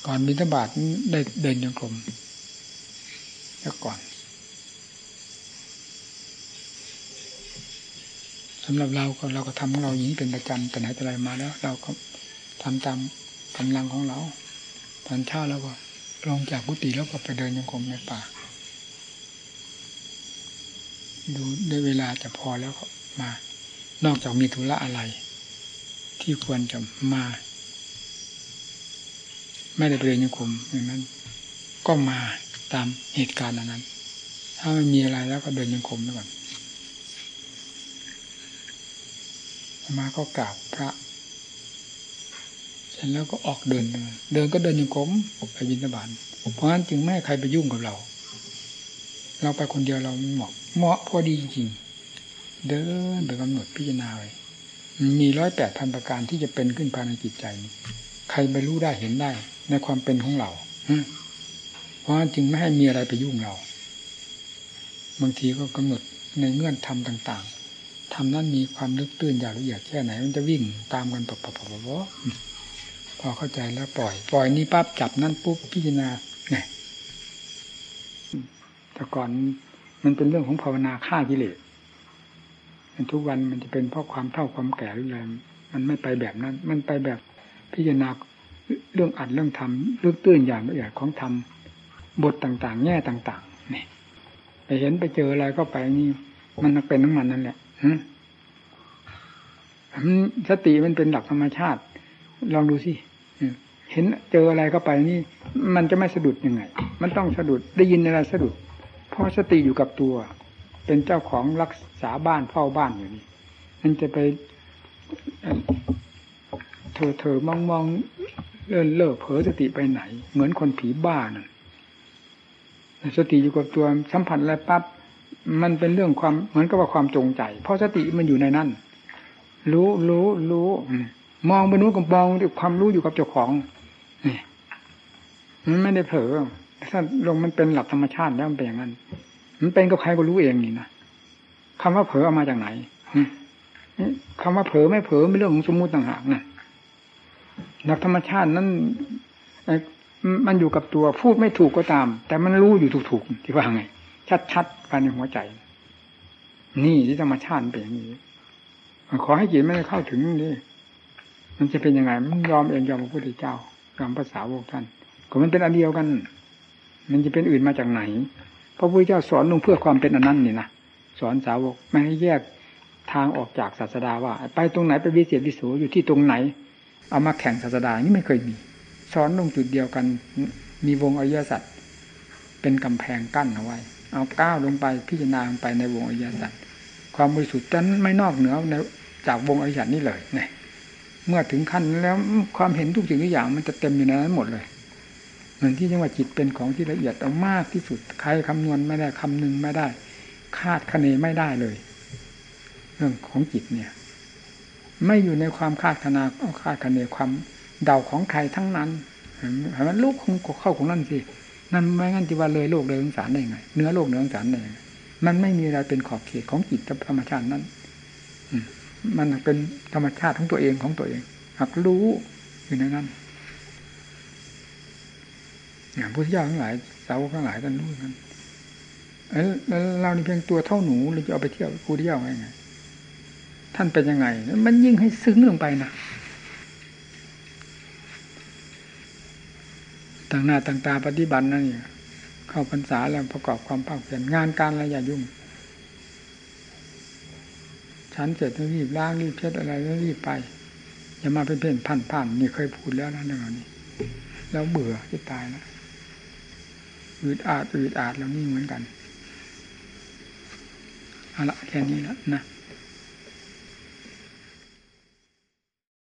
ก่อนบินทบาทได้เดินยังกลมแล้วก่อน สำหรับเราก็เราก็ทำของเราอย่างนี้เป็นประจำแต่ไหนแต่ไรมาแล้ว เราก็ทำตามกำลังของเราตอนเช้าแล้วก็ลงจากกุฏิแล้วก็ไปเดินยังกลมในป่า ดูได้เวลาจะพอแล้วมา นอกจากมีธุระอะไร ที่ควรจะมา ไม่ได้ไปเดินโยกมอย่างนั้น ก็มาตามเหตุการณ์นั้น ถ้าไม่มีอะไรแล้วก็เดินโยกมไปก่อน มาก็กราบพระเสร็จแล้วก็ออกเดิน เดินก็เดินโยกมไปบินตบานเพราะฉะนั้นจึงไม่ให้ใครไปยุ่งกับเรา เราไปคนเดียวเราเหมาะ เหมาะพอดีจริงๆเดินไปกำหนดพิจารณาไว้มีร้อยแปดพันประการที่จะเป็นขึ้นภายในจิตใจนี้ใครไปรู้ได้เห็นได้ ในความเป็นของเราเพราะจึงไม่ให้มีอะไรไปยุ่งเรา บางทีก็กำหนดในเงื่อนธรรมต่าง ทำนั้นมีความลึกตื้นอย่างละเอียดแค่ไหน มันจะวิ่งตามกันปะปะปะปะพอเข้าใจแล้วปล่อย ปล่อยนี่ปั๊บจับนั่นปุ๊บพิจารณาเนี่ยแต่ก่อนมันเป็นเรื่องของภาวนาฆ่ากิเลสทุกวันมันจะเป็นเพราะความเท่าความแก่หรืออะไรมันไม่ไปแบบนั้น มันไปแบบพิจารณาเรื่องอัดเรื่องทำเรื่องตื้นอย่างละเอียดของทำบทต่างๆ แง่ต่างๆนี่ไปเห็นไปเจออะไรก็ไปนี่ มันเป็นน้ำมันนั่นแหละ สติมันเป็นหลักธรรมชาติ ลองดูสิเห็นเจออะไรก็ไปนี่ มันจะไม่สะดุดยังไง มันต้องสะดุดได้ยินอะไรสะดุด เพราะสติอยู่กับตัว เป็นเจ้าของรักษาบ้านเฝ้าบ้านอยู่นี่มันจะไปเธอเธอมองมองเลื่อนเลิกเผลอสติไปไหน เหมือนคนผีบ้านั่นสติอยู่กับตัวสัมผัสอะไรปั๊บ มันเป็นเรื่องความเหมือนกับว่าความจงใจ เพราะสติมันอยู่ในนั่น รู้รู้รู้มองไปนู้นกับมองความรู้อยู่กับเจ้าของนี่มันไม่ได้เผลอถ้าลงมันเป็นหลักธรรมชาติแล้วมันเป็นอย่างนั้น มันเป็นกับใครก็รู้เองนี่นะคำว่าเผลอเอามาจากไหนคำว่าเผลอไม่เผลอเป็นเรื่องของสมมุติต่างหากนะหลักธรรมชาตินั้นมันอยู่กับตัวพูดไม่ถูกก็ตาม แต่มันรู้อยู่ถูกๆที่ว่าไง ชัดๆภายในหัวใจ นี่ที่ธรรมชาติเป็นอย่างนี้ขอให้จิตไม่ได้เข้าถึงนี่มันจะเป็นยังไงมันยอมเองยอมพระพุทธเจ้ายอมภาษาพวกท่านก็มันเป็นอันเดียวกัน มันจะเป็นอื่นมาจากไหน พระพุทธเจ้าสอนลงเพื่อความเป็นอันนั้นนี่นะสอนสาวกไม่ให้แยกทางออกจากศาสดาว่า ไปตรงไหนไปวิเศษวิโสอยู่ที่ตรงไหน เอามาแข่งศาสดานี่ไม่เคยมีสอนลงจุดเดียวกัน มีวงอริยสัจเป็นกำแพงกั้นเอาไว้ เอาก้าวลงไปพิจารณาลงไปในวงอริยสัจความบริสุทธิ์นั้นไม่นอกเหนือจากวงอริยสัจนี่เลยเนี่ยเมื่อถึงขั้นแล้วความเห็นทุกสิ่งทุกอย่างมันจะเต็มอยู่ในนั้นหมดเลยเหมือนที่จังหวะจิตเป็นของที่ละเอียดเอามากที่สุดใครคำนวณไม่ได้คำนึงไม่ได้ คาดคะเนไม่ได้เลย เรื่องของจิตเนี่ย ไม่อยู่ในความคาดคะนาคาดคะเนความเดาของใครทั้งนั้นเห็นไหมลูกคงเข้าของนั่นสิ นั่นไม่งั้นที่ว่าเลยโลกเลยสงสารได้ไงเนื้อโลกเนื้อสงสารได้ไงมันไม่มีอะไรเป็นขอบเขตของจิตธรรมชาตินั้นมันเป็นธรรมชาติของตัวเองของตัวเองหากรู้อยู่ในนั้นอย่างพุทธเจ้าทั้งหลายสาวกทั้งหลายท่านรู้กันแล้วเรานี่เพียงตัวเท่าหนูเราจะเอาไปเที่ยวพุทธเจ้ไงท่านเป็นยังไง มันยิ่งให้ซึ้งลงไปนะ ต่างหน้าต่างตาปฏิบัตินั่นเนี่เข้าพรรษาแล้วประกอบความภาคเพียรงานการอะไรอย่ายุ่ง ฉันเสร็จต้องรีบล้างรีบเช็ดอะไรแล้วรีบไป อย่ามาเป็นเพ่นพันผ่านนี่เคยพูดแล้วนะเรื่องนี้ แล้วเบื่อจะตายนะอืดอาดอืดอาดแล้วนี่เหมือนกันเอาละแค่นี้แล้วนะ